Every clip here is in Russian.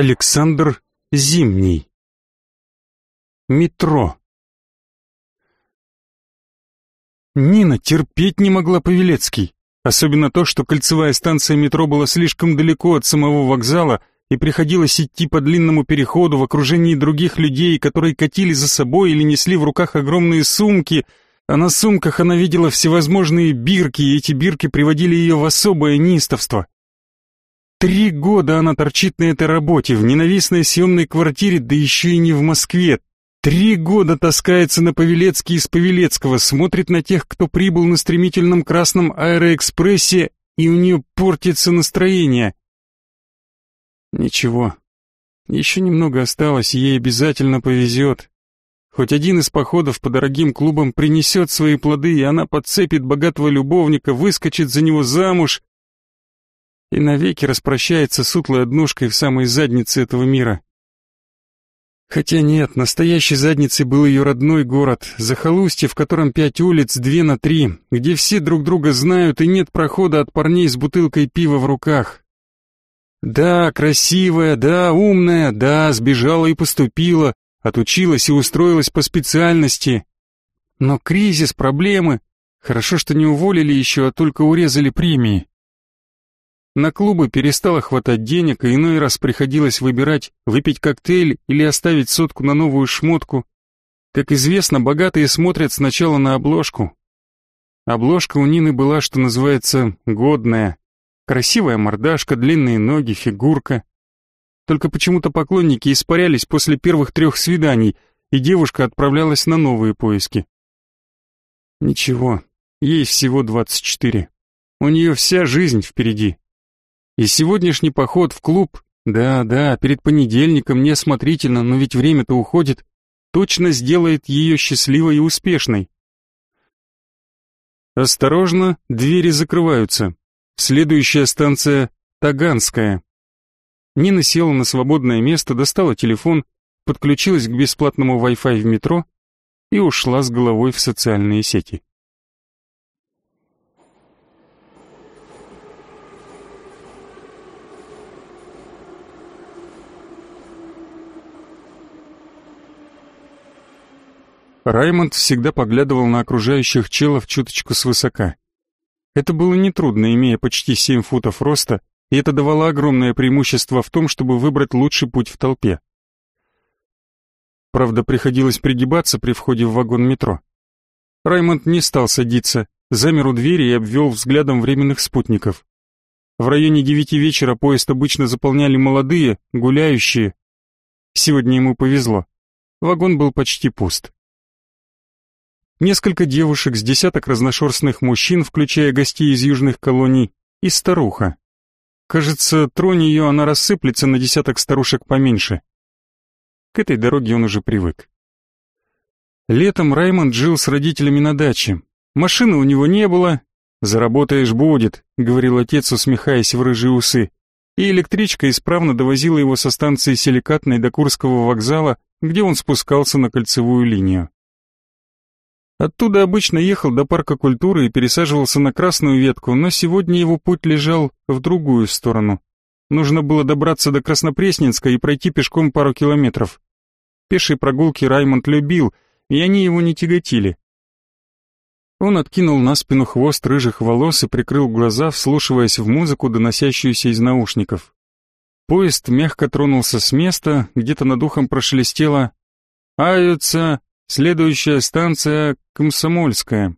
Александр Зимний. Метро. Нина терпеть не могла Павелецкий. Особенно то, что кольцевая станция метро была слишком далеко от самого вокзала, и приходилось идти по длинному переходу в окружении других людей, которые катили за собой или несли в руках огромные сумки, а на сумках она видела всевозможные бирки, и эти бирки приводили ее в особое неистовство. Три года она торчит на этой работе, в ненавистной съемной квартире, да еще и не в Москве. Три года таскается на Павелецкий из Павелецкого, смотрит на тех, кто прибыл на стремительном красном аэроэкспрессе, и у нее портится настроение. Ничего, еще немного осталось, ей обязательно повезет. Хоть один из походов по дорогим клубам принесет свои плоды, и она подцепит богатого любовника, выскочит за него замуж и навеки распрощается с утлой однушкой в самой заднице этого мира. Хотя нет, настоящей задницей был ее родной город, захолустье, в котором пять улиц, две на три, где все друг друга знают и нет прохода от парней с бутылкой пива в руках. Да, красивая, да, умная, да, сбежала и поступила, отучилась и устроилась по специальности. Но кризис, проблемы. Хорошо, что не уволили еще, а только урезали премии. На клубы перестало хватать денег, и иной раз приходилось выбирать, выпить коктейль или оставить сотку на новую шмотку. Как известно, богатые смотрят сначала на обложку. Обложка у Нины была, что называется, годная. Красивая мордашка, длинные ноги, фигурка. Только почему-то поклонники испарялись после первых трех свиданий, и девушка отправлялась на новые поиски. Ничего, ей всего двадцать четыре. У нее вся жизнь впереди. И сегодняшний поход в клуб, да-да, перед понедельником неосмотрительно, но ведь время-то уходит, точно сделает ее счастливой и успешной. Осторожно, двери закрываются. Следующая станция — Таганская. Нина села на свободное место, достала телефон, подключилась к бесплатному Wi-Fi в метро и ушла с головой в социальные сети. Раймонд всегда поглядывал на окружающих челов чуточку свысока. Это было нетрудно, имея почти семь футов роста, и это давало огромное преимущество в том, чтобы выбрать лучший путь в толпе. Правда, приходилось пригибаться при входе в вагон метро. Раймонд не стал садиться, замер у двери и обвел взглядом временных спутников. В районе девяти вечера поезд обычно заполняли молодые, гуляющие. Сегодня ему повезло. Вагон был почти пуст. Несколько девушек с десяток разношерстных мужчин, включая гостей из южных колоний, и старуха. Кажется, тронь ее, она рассыплется на десяток старушек поменьше. К этой дороге он уже привык. Летом Раймонд жил с родителями на даче. Машины у него не было. «Заработаешь будет», — говорил отец, усмехаясь в рыжие усы. И электричка исправно довозила его со станции Силикатной до Курского вокзала, где он спускался на кольцевую линию. Оттуда обычно ехал до парка культуры и пересаживался на красную ветку, но сегодня его путь лежал в другую сторону. Нужно было добраться до Краснопресненска и пройти пешком пару километров. Пешие прогулки Раймонд любил, и они его не тяготили. Он откинул на спину хвост рыжих волос и прикрыл глаза, вслушиваясь в музыку, доносящуюся из наушников. Поезд мягко тронулся с места, где-то над ухом прошелестело «Аются Следующая станция Комсомольская.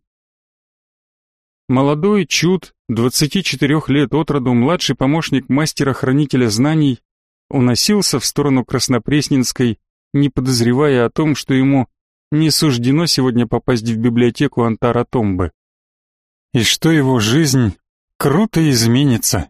Молодой Чуд, 24 лет от роду, младший помощник мастера-хранителя знаний, уносился в сторону Краснопресненской, не подозревая о том, что ему не суждено сегодня попасть в библиотеку Антара Томбы. И что его жизнь круто изменится.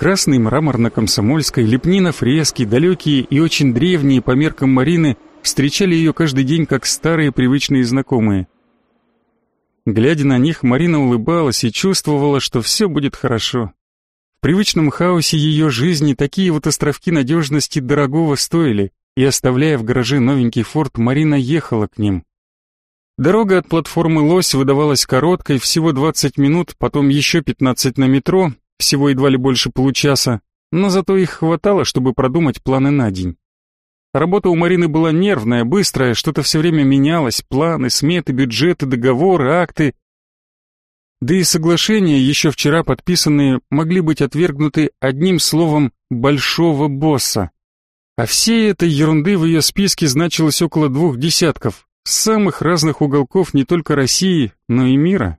Красный мрамор на Комсомольской, лепнина, фрески, далекие и очень древние по меркам Марины встречали ее каждый день как старые привычные знакомые. Глядя на них, Марина улыбалась и чувствовала, что все будет хорошо. В привычном хаосе ее жизни такие вот островки надежности дорогого стоили, и оставляя в гараже новенький форт, Марина ехала к ним. Дорога от платформы «Лось» выдавалась короткой, всего 20 минут, потом еще 15 на метро, всего едва ли больше получаса, но зато их хватало, чтобы продумать планы на день. Работа у Марины была нервная, быстрая, что-то все время менялось, планы, сметы, бюджеты, договоры, акты. Да и соглашения, еще вчера подписанные, могли быть отвергнуты одним словом «большого босса». А всей этой ерунды в ее списке значилось около двух десятков, с самых разных уголков не только России, но и мира.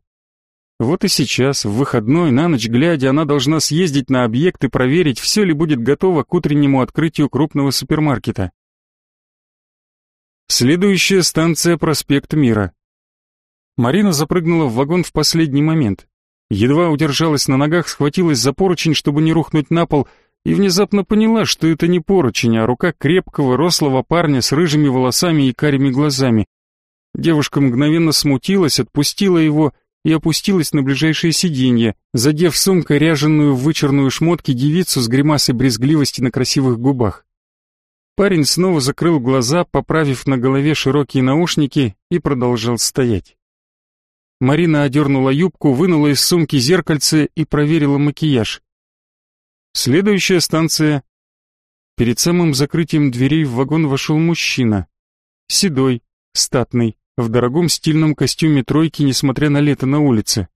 Вот и сейчас, в выходной, на ночь глядя, она должна съездить на объект и проверить, все ли будет готово к утреннему открытию крупного супермаркета. Следующая станция проспект Мира. Марина запрыгнула в вагон в последний момент. Едва удержалась на ногах, схватилась за поручень, чтобы не рухнуть на пол, и внезапно поняла, что это не поручень, а рука крепкого, рослого парня с рыжими волосами и карими глазами. Девушка мгновенно смутилась, отпустила его и опустилась на ближайшее сиденье, задев сумкой ряженую в вычерную шмотки девицу с гримасой брезгливости на красивых губах. Парень снова закрыл глаза, поправив на голове широкие наушники и продолжал стоять. Марина одернула юбку, вынула из сумки зеркальце и проверила макияж. Следующая станция. Перед самым закрытием дверей в вагон вошел мужчина. Седой, статный, в дорогом стильном костюме тройки, несмотря на лето на улице.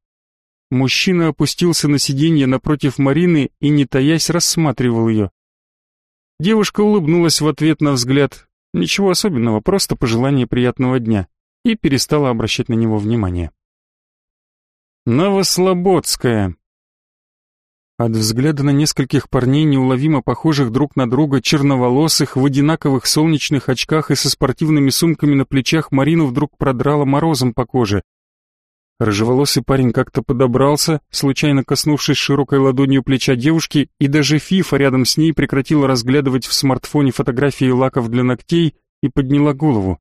Мужчина опустился на сиденье напротив Марины и, не таясь, рассматривал ее. Девушка улыбнулась в ответ на взгляд. Ничего особенного, просто пожелание приятного дня. И перестала обращать на него внимание. Новослободская. От взгляда на нескольких парней, неуловимо похожих друг на друга, черноволосых, в одинаковых солнечных очках и со спортивными сумками на плечах, Марину вдруг продрало морозом по коже. Рыжеволосый парень как-то подобрался, случайно коснувшись широкой ладонью плеча девушки, и даже Фифа рядом с ней прекратила разглядывать в смартфоне фотографии лаков для ногтей и подняла голову.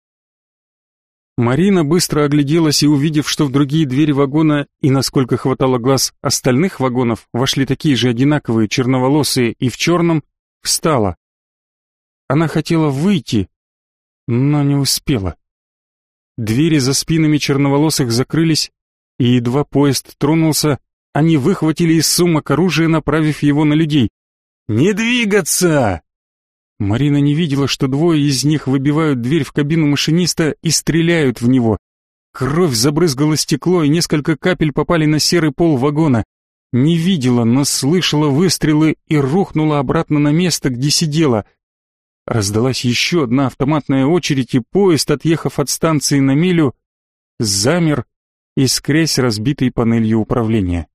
Марина быстро огляделась и, увидев, что в другие двери вагона и, насколько хватало глаз, остальных вагонов вошли такие же одинаковые, черноволосые и в черном, встала. Она хотела выйти, но не успела. Двери за спинами черноволосых закрылись, и едва поезд тронулся, они выхватили из сумок оружие, направив его на людей. «Не двигаться!» Марина не видела, что двое из них выбивают дверь в кабину машиниста и стреляют в него. Кровь забрызгала стекло, и несколько капель попали на серый пол вагона. Не видела, но слышала выстрелы и рухнула обратно на место, где сидела. Раздалась еще одна автоматная очередь, и поезд, отъехав от станции на милю, замер, искрясь разбитой панелью управления.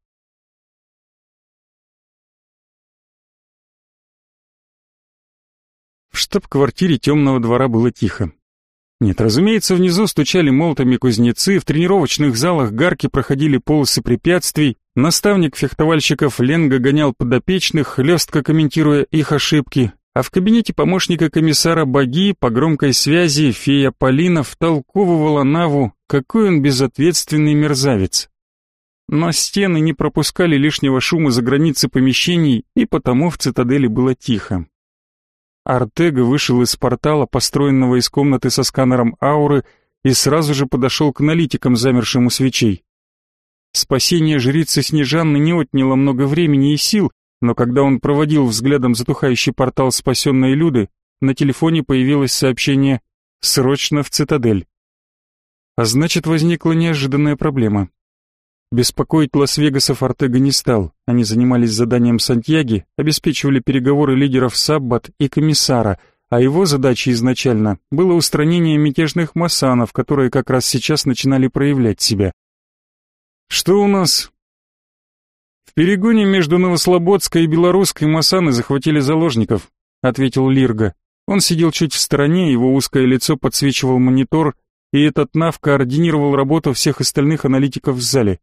В штаб-квартире темного двора было тихо. Нет, разумеется, внизу стучали молотами кузнецы, в тренировочных залах гарки проходили полосы препятствий, наставник фехтовальщиков Ленга гонял подопечных, хлестко комментируя их ошибки, а в кабинете помощника комиссара Баги по громкой связи фея Полина втолковывала Наву, какой он безответственный мерзавец. Но стены не пропускали лишнего шума за границы помещений, и потому в цитадели было тихо. Артега вышел из портала, построенного из комнаты со сканером ауры, и сразу же подошел к аналитикам, замершим у свечей. Спасение жрицы Снежанны не отняло много времени и сил, но когда он проводил взглядом затухающий портал спасенной Люды, на телефоне появилось сообщение «Срочно в цитадель». А значит, возникла неожиданная проблема. Беспокоить Лас-Вегасов Артега не стал. Они занимались заданием Сантьяги, обеспечивали переговоры лидеров Саббат и комиссара, а его задачей изначально было устранение мятежных массанов, которые как раз сейчас начинали проявлять себя. «Что у нас?» «В перегоне между Новослободской и Белорусской массаны захватили заложников», — ответил Лирга. Он сидел чуть в стороне, его узкое лицо подсвечивал монитор, и этот Нав координировал работу всех остальных аналитиков в зале.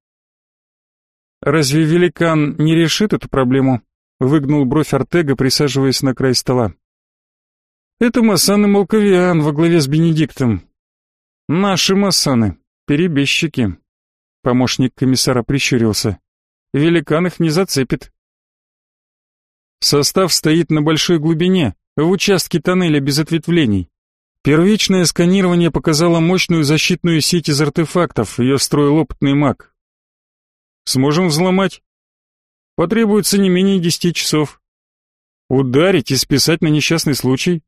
Разве великан не решит эту проблему? Выгнул бровь Артега, присаживаясь на край стола. Это Массан и Молковиан во главе с Бенедиктом. Наши Массаны, перебежчики. Помощник комиссара прищурился. Великан их не зацепит. Состав стоит на большой глубине, в участке тоннеля без ответвлений. Первичное сканирование показало мощную защитную сеть из артефактов, ее строил опытный маг, Сможем взломать?» Потребуется не менее десяти часов. Ударить и списать на несчастный случай?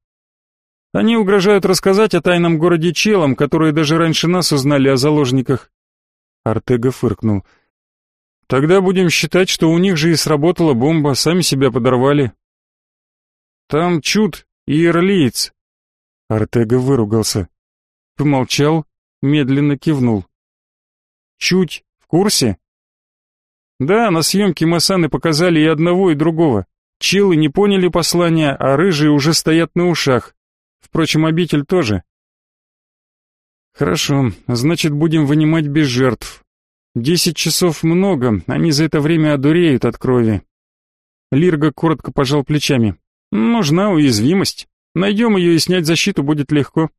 Они угрожают рассказать о тайном городе челам, которые даже раньше нас узнали о заложниках. Артега фыркнул. Тогда будем считать, что у них же и сработала бомба, сами себя подорвали. Там чуд и ирлиец. Артега выругался. Помолчал, медленно кивнул. Чуть в курсе? Да, на съемке Масаны показали и одного, и другого. Чилы не поняли послания, а рыжие уже стоят на ушах. Впрочем, обитель тоже. Хорошо, значит, будем вынимать без жертв. Десять часов много, они за это время одуреют от крови. Лирга коротко пожал плечами. Нужна уязвимость. Найдем ее и снять защиту будет легко.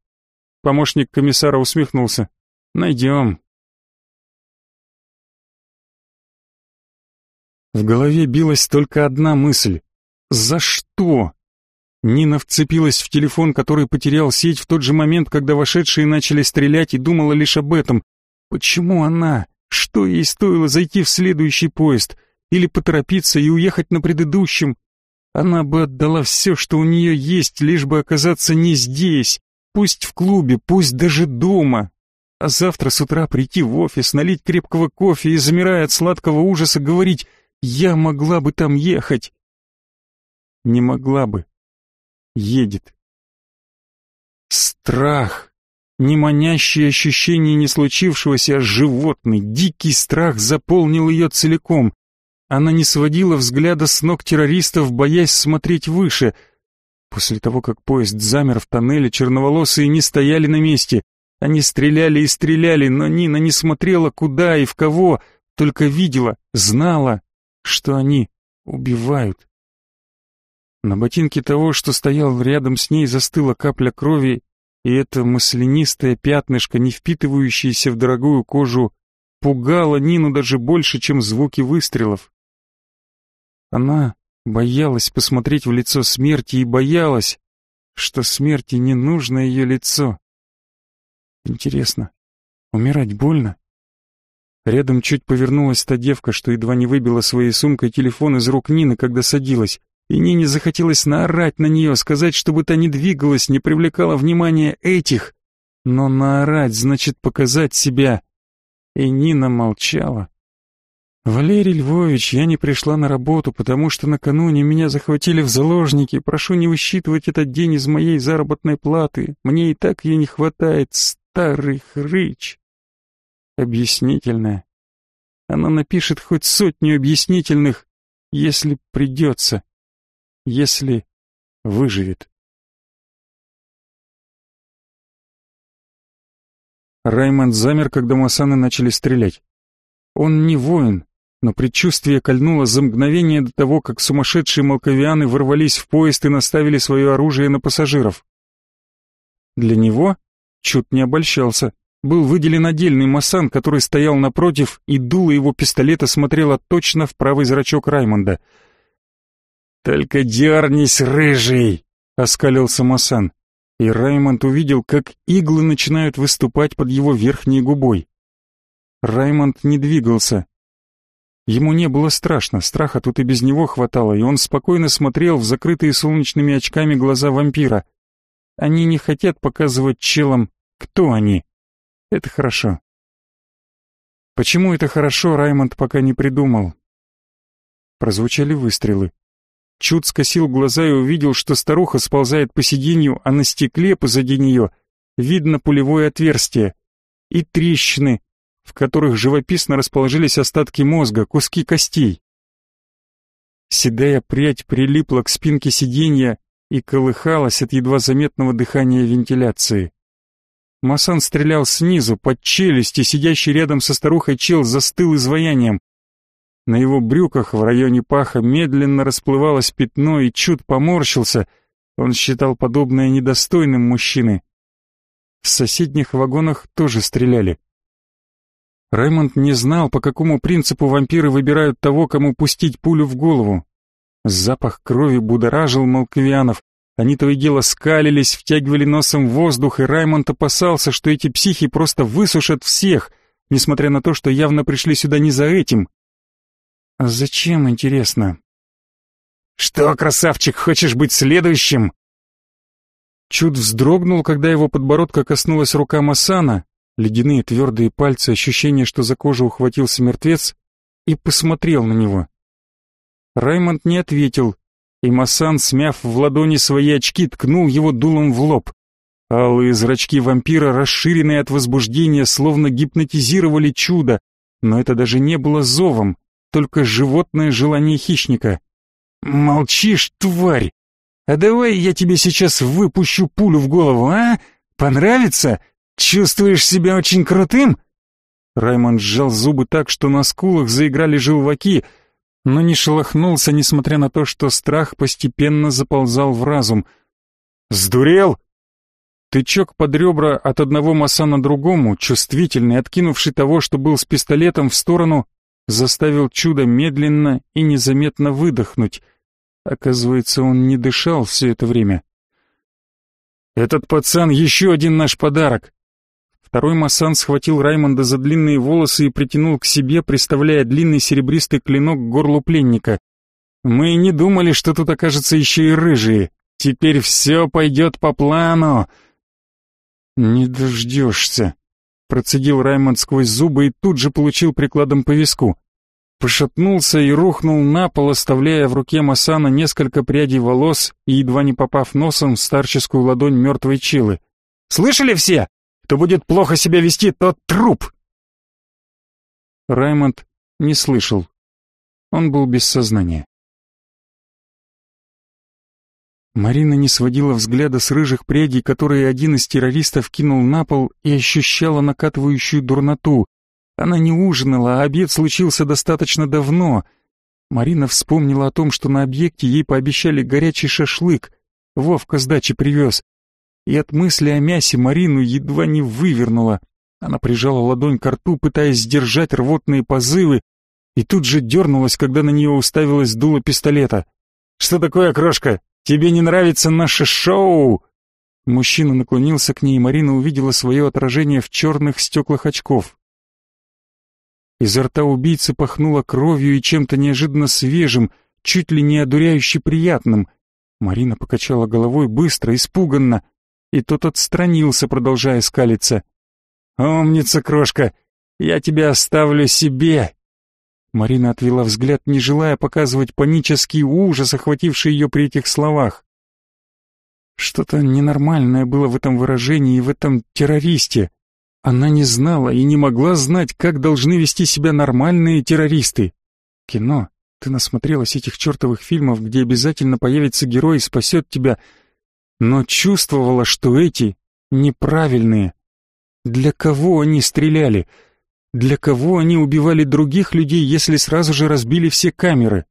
Помощник комиссара усмехнулся. Найдем. В голове билась только одна мысль. За что? Нина вцепилась в телефон, который потерял сеть в тот же момент, когда вошедшие начали стрелять, и думала лишь об этом. Почему она? Что ей стоило зайти в следующий поезд? Или поторопиться и уехать на предыдущем? Она бы отдала все, что у нее есть, лишь бы оказаться не здесь, пусть в клубе, пусть даже дома. А завтра с утра прийти в офис, налить крепкого кофе и, замирая от сладкого ужаса, говорить «Я могла бы там ехать». Не могла бы едет. Страх, не манящее ощущение не случившегося, а животный, дикий страх заполнил ее целиком. Она не сводила взгляда с ног террористов, боясь смотреть выше. После того, как поезд замер в тоннеле, черноволосые не стояли на месте. Они стреляли и стреляли, но Нина не смотрела куда и в кого, только видела, знала, что они убивают. На ботинке того, что стоял рядом с ней, застыла капля крови, и это маслянистое пятнышко, не впитывающееся в дорогую кожу, пугало Нину даже больше, чем звуки выстрелов. Она боялась посмотреть в лицо смерти и боялась, что смерти не нужно ее лицо. Интересно, умирать больно? Рядом чуть повернулась та девка, что едва не выбила своей сумкой телефон из рук Нины, когда садилась и Нине захотелось наорать на нее, сказать, чтобы та не двигалась, не привлекала внимания этих. Но наорать значит показать себя. И Нина молчала. «Валерий Львович, я не пришла на работу, потому что накануне меня захватили в заложники. Прошу не высчитывать этот день из моей заработной платы. Мне и так ее не хватает, старый хрыч». Объяснительная. Она напишет хоть сотню объяснительных, если придется если выживет. Раймонд замер, когда Масаны начали стрелять. Он не воин, но предчувствие кольнуло за мгновение до того, как сумасшедшие молковианы ворвались в поезд и наставили свое оружие на пассажиров. Для него чуть не обольщался. Был выделен отдельный Масан, который стоял напротив, и дуло его пистолета смотрело точно в правый зрачок Раймонда — «Только дернись, рыжий!» — оскалился Масан. И Раймонд увидел, как иглы начинают выступать под его верхней губой. Раймонд не двигался. Ему не было страшно, страха тут и без него хватало, и он спокойно смотрел в закрытые солнечными очками глаза вампира. Они не хотят показывать челам, кто они. Это хорошо. Почему это хорошо, Раймонд пока не придумал. Прозвучали выстрелы. Чуд скосил глаза и увидел, что старуха сползает по сиденью, а на стекле позади нее видно пулевое отверстие и трещины, в которых живописно расположились остатки мозга, куски костей. Седая прядь прилипла к спинке сиденья и колыхалась от едва заметного дыхания вентиляции. Масан стрелял снизу, под челюсти, сидящий рядом со старухой чел застыл изваянием. На его брюках в районе паха медленно расплывалось пятно, и Чуд поморщился. Он считал подобное недостойным мужчины. В соседних вагонах тоже стреляли. Раймонд не знал, по какому принципу вампиры выбирают того, кому пустить пулю в голову. Запах крови будоражил молковианов. Они то и дело скалились, втягивали носом воздух, и Раймонд опасался, что эти психи просто высушат всех, несмотря на то, что явно пришли сюда не за этим. А зачем, интересно? Что, красавчик, хочешь быть следующим? Чуд вздрогнул, когда его подбородка коснулась рука Масана, ледяные твердые пальцы, ощущение, что за кожу ухватился мертвец, и посмотрел на него. Раймонд не ответил, и Масан, смяв в ладони свои очки, ткнул его дулом в лоб. Алые зрачки вампира, расширенные от возбуждения, словно гипнотизировали чудо, но это даже не было зовом, только животное желание хищника. «Молчишь, тварь! А давай я тебе сейчас выпущу пулю в голову, а? Понравится? Чувствуешь себя очень крутым?» Раймонд сжал зубы так, что на скулах заиграли желваки, но не шелохнулся, несмотря на то, что страх постепенно заползал в разум. «Сдурел?» Тычок под ребра от одного Масана другому, чувствительный, откинувший того, что был с пистолетом в сторону, заставил чудо медленно и незаметно выдохнуть. Оказывается, он не дышал все это время. «Этот пацан еще один наш подарок!» Второй Масан схватил Раймонда за длинные волосы и притянул к себе, приставляя длинный серебристый клинок к горлу пленника. «Мы не думали, что тут окажется еще и рыжие. Теперь все пойдет по плану!» «Не дождешься», — процедил Раймонд сквозь зубы и тут же получил прикладом по виску. Пошатнулся и рухнул на пол, оставляя в руке Масана несколько прядей волос и едва не попав носом в старческую ладонь мертвой чилы. «Слышали все? Кто будет плохо себя вести, тот труп!» Раймонд не слышал. Он был без сознания. Марина не сводила взгляда с рыжих прядей, которые один из террористов кинул на пол и ощущала накатывающую дурноту. Она не ужинала, а обед случился достаточно давно. Марина вспомнила о том, что на объекте ей пообещали горячий шашлык. Вовка с дачи привез. И от мысли о мясе Марину едва не вывернула. Она прижала ладонь к рту, пытаясь сдержать рвотные позывы, и тут же дернулась, когда на нее уставилась дуло пистолета. «Что такое, крошка? Тебе не нравится наше шоу?» Мужчина наклонился к ней, и Марина увидела свое отражение в черных стеклах очков. Изо рта убийцы пахнуло кровью и чем-то неожиданно свежим, чуть ли не одуряюще приятным. Марина покачала головой быстро, испуганно, и тот отстранился, продолжая скалиться. «Умница, крошка! Я тебя оставлю себе!» Марина отвела взгляд, не желая показывать панический ужас, охвативший ее при этих словах. Что-то ненормальное было в этом выражении и в этом террористе. Она не знала и не могла знать, как должны вести себя нормальные террористы. Кино. Ты насмотрелась этих чертовых фильмов, где обязательно появится герой и спасет тебя, но чувствовала, что эти неправильные. Для кого они стреляли? Для кого они убивали других людей, если сразу же разбили все камеры?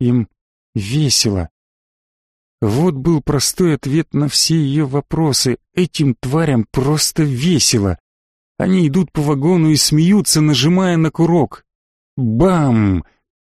Им весело. Вот был простой ответ на все ее вопросы. Этим тварям просто весело. Они идут по вагону и смеются, нажимая на курок. Бам!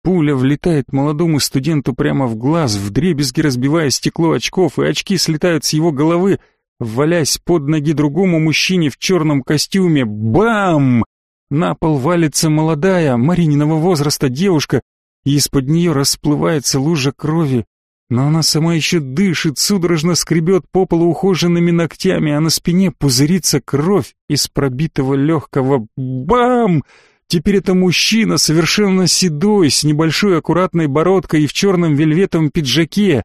Пуля влетает молодому студенту прямо в глаз, вдребезги разбивая стекло очков, и очки слетают с его головы, валясь под ноги другому мужчине в черном костюме. Бам! На пол валится молодая, Марининого возраста девушка, и из-под нее расплывается лужа крови, но она сама еще дышит, судорожно скребет по полу ухоженными ногтями, а на спине пузырится кровь из пробитого легкого «Бам!» Теперь это мужчина, совершенно седой, с небольшой аккуратной бородкой и в черном вельветовом пиджаке.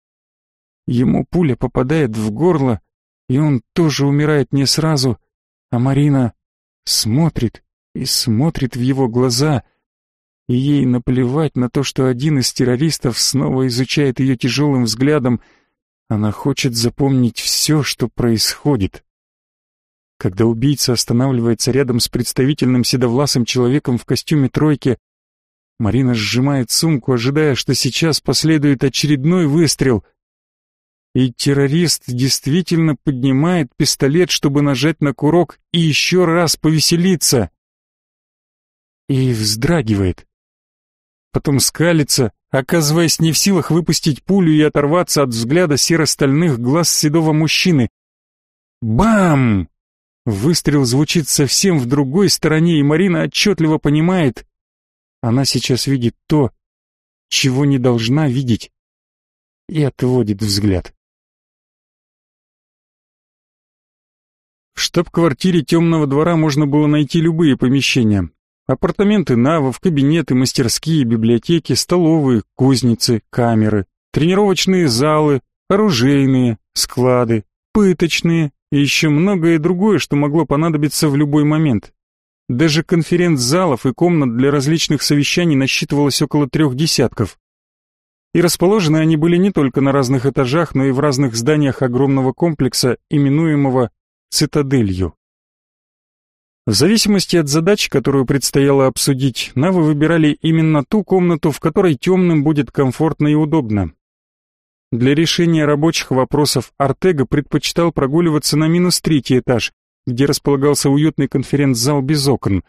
Ему пуля попадает в горло, и он тоже умирает не сразу, а Марина смотрит, и смотрит в его глаза, и ей наплевать на то, что один из террористов снова изучает ее тяжелым взглядом. Она хочет запомнить все, что происходит. Когда убийца останавливается рядом с представительным седовласым человеком в костюме тройки, Марина сжимает сумку, ожидая, что сейчас последует очередной выстрел. И террорист действительно поднимает пистолет, чтобы нажать на курок и еще раз повеселиться и вздрагивает. Потом скалится, оказываясь не в силах выпустить пулю и оторваться от взгляда серо-стальных глаз седого мужчины. Бам! Выстрел звучит совсем в другой стороне, и Марина отчетливо понимает, Она сейчас видит то, чего не должна видеть, и отводит взгляд. В штаб-квартире темного двора можно было найти любые помещения. Апартаменты навов, кабинеты, мастерские, библиотеки, столовые, кузницы, камеры, тренировочные залы, оружейные, склады, пыточные и еще многое другое, что могло понадобиться в любой момент. Даже конференц-залов и комнат для различных совещаний насчитывалось около трех десятков. И расположены они были не только на разных этажах, но и в разных зданиях огромного комплекса, именуемого цитаделью. В зависимости от задач, которую предстояло обсудить, Навы выбирали именно ту комнату, в которой темным будет комфортно и удобно. Для решения рабочих вопросов Артега предпочитал прогуливаться на минус третий этаж, где располагался уютный конференц-зал без окон.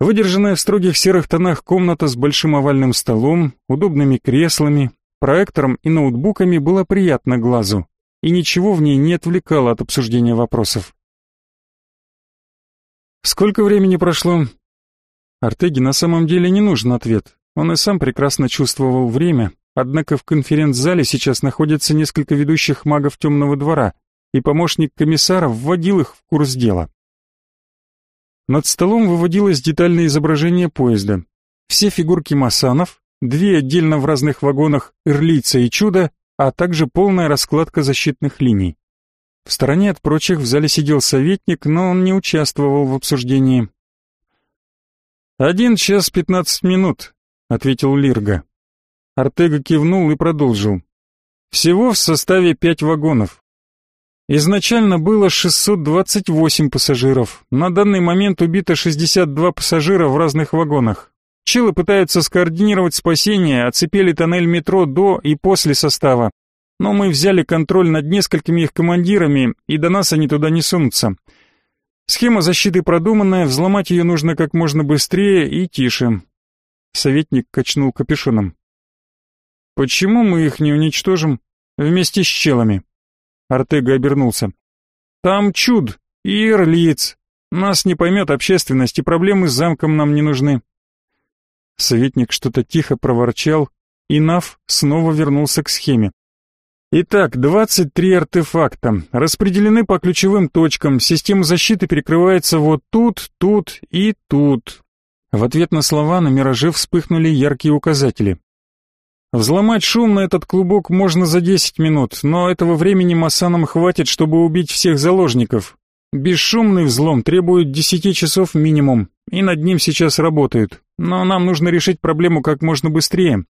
Выдержанная в строгих серых тонах комната с большим овальным столом, удобными креслами, проектором и ноутбуками была приятна глазу, и ничего в ней не отвлекало от обсуждения вопросов. Сколько времени прошло? Артеге на самом деле не нужен ответ. Он и сам прекрасно чувствовал время, однако в конференц-зале сейчас находятся несколько ведущих магов темного двора, и помощник комиссара вводил их в курс дела. Над столом выводилось детальное изображение поезда. Все фигурки масанов, две отдельно в разных вагонах Ирлица и Чудо, а также полная раскладка защитных линий. В стороне от прочих в зале сидел советник, но он не участвовал в обсуждении. «Один час пятнадцать минут», — ответил Лирга. Артега кивнул и продолжил. «Всего в составе пять вагонов. Изначально было 628 пассажиров. На данный момент убито 62 пассажира в разных вагонах. Чилы пытаются скоординировать спасение, оцепили тоннель метро до и после состава но мы взяли контроль над несколькими их командирами, и до нас они туда не сунутся. Схема защиты продуманная, взломать ее нужно как можно быстрее и тише. Советник качнул капюшоном. Почему мы их не уничтожим вместе с челами? Артега обернулся. Там чуд и ирлиец. Нас не поймет общественность, и проблемы с замком нам не нужны. Советник что-то тихо проворчал, и Нав снова вернулся к схеме. Итак, 23 артефакта. Распределены по ключевым точкам. Система защиты перекрывается вот тут, тут и тут. В ответ на слова на мираже вспыхнули яркие указатели. Взломать шумно этот клубок можно за 10 минут, но этого времени Масанам хватит, чтобы убить всех заложников. Бесшумный взлом требует 10 часов минимум, и над ним сейчас работают. Но нам нужно решить проблему как можно быстрее.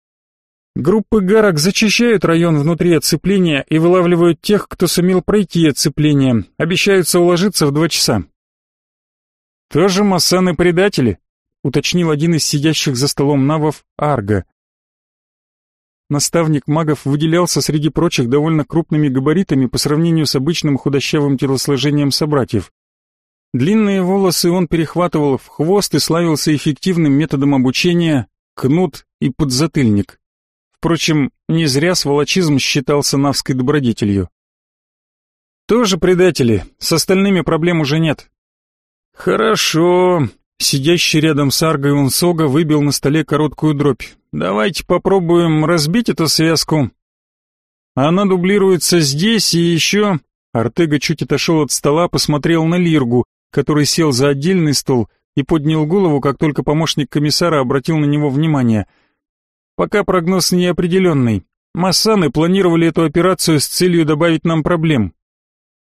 Группы гарок зачищают район внутри оцепления и вылавливают тех, кто сумел пройти оцепление. Обещаются уложиться в два часа. «Тоже массаны-предатели?» — уточнил один из сидящих за столом навов Арга. Наставник магов выделялся среди прочих довольно крупными габаритами по сравнению с обычным худощавым телосложением собратьев. Длинные волосы он перехватывал в хвост и славился эффективным методом обучения кнут и подзатыльник. Впрочем, не зря сволочизм считался навской добродетелью. Тоже предатели, с остальными проблем уже нет. Хорошо. Сидящий рядом с Аргой Унсога выбил на столе короткую дробь. Давайте попробуем разбить эту связку. Она дублируется здесь и еще... Артега чуть отошел от стола, посмотрел на Лиргу, который сел за отдельный стол и поднял голову, как только помощник комиссара обратил на него внимание — Пока прогноз неопределенный. Массаны планировали эту операцию с целью добавить нам проблем.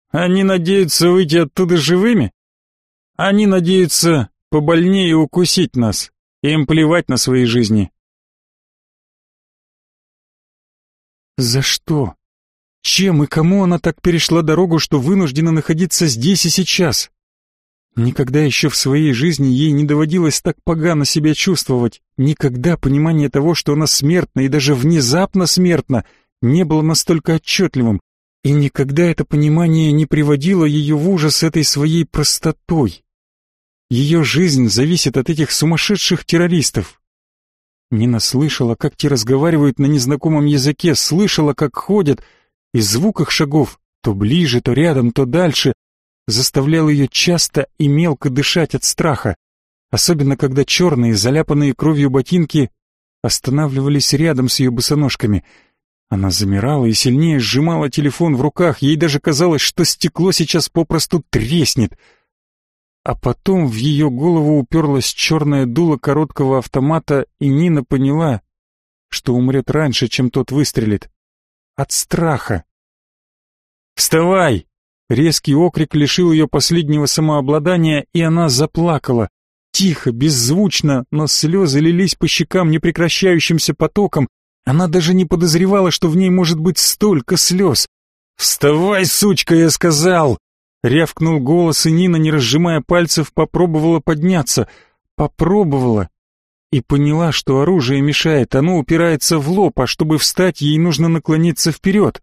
Они надеются выйти оттуда живыми? Они надеются побольнее укусить нас. Им плевать на свои жизни. За что? Чем и кому она так перешла дорогу, что вынуждена находиться здесь и сейчас? Никогда еще в своей жизни ей не доводилось так погано себя чувствовать. Никогда понимание того, что она смертна и даже внезапно смертна, не было настолько отчетливым. И никогда это понимание не приводило ее в ужас этой своей простотой. Ее жизнь зависит от этих сумасшедших террористов. Нина слышала, как те разговаривают на незнакомом языке, слышала, как ходят, и звук их шагов, то ближе, то рядом, то дальше, заставлял ее часто и мелко дышать от страха. особенно когда черные, заляпанные кровью ботинки останавливались рядом с ее босоножками. Она замирала и сильнее сжимала телефон в руках, ей даже казалось, что стекло сейчас попросту треснет. А потом в ее голову уперлась черное дуло короткого автомата, и Нина поняла, что умрет раньше, чем тот выстрелит. От страха. «Вставай!» Резкий окрик лишил ее последнего самообладания, и она заплакала. Тихо, беззвучно, но слезы лились по щекам непрекращающимся потоком. Она даже не подозревала, что в ней может быть столько слез. «Вставай, сучка, я сказал!» Рявкнул голос, и Нина, не разжимая пальцев, попробовала подняться. Попробовала. И поняла, что оружие мешает, оно упирается в лоб, а чтобы встать, ей нужно наклониться вперед.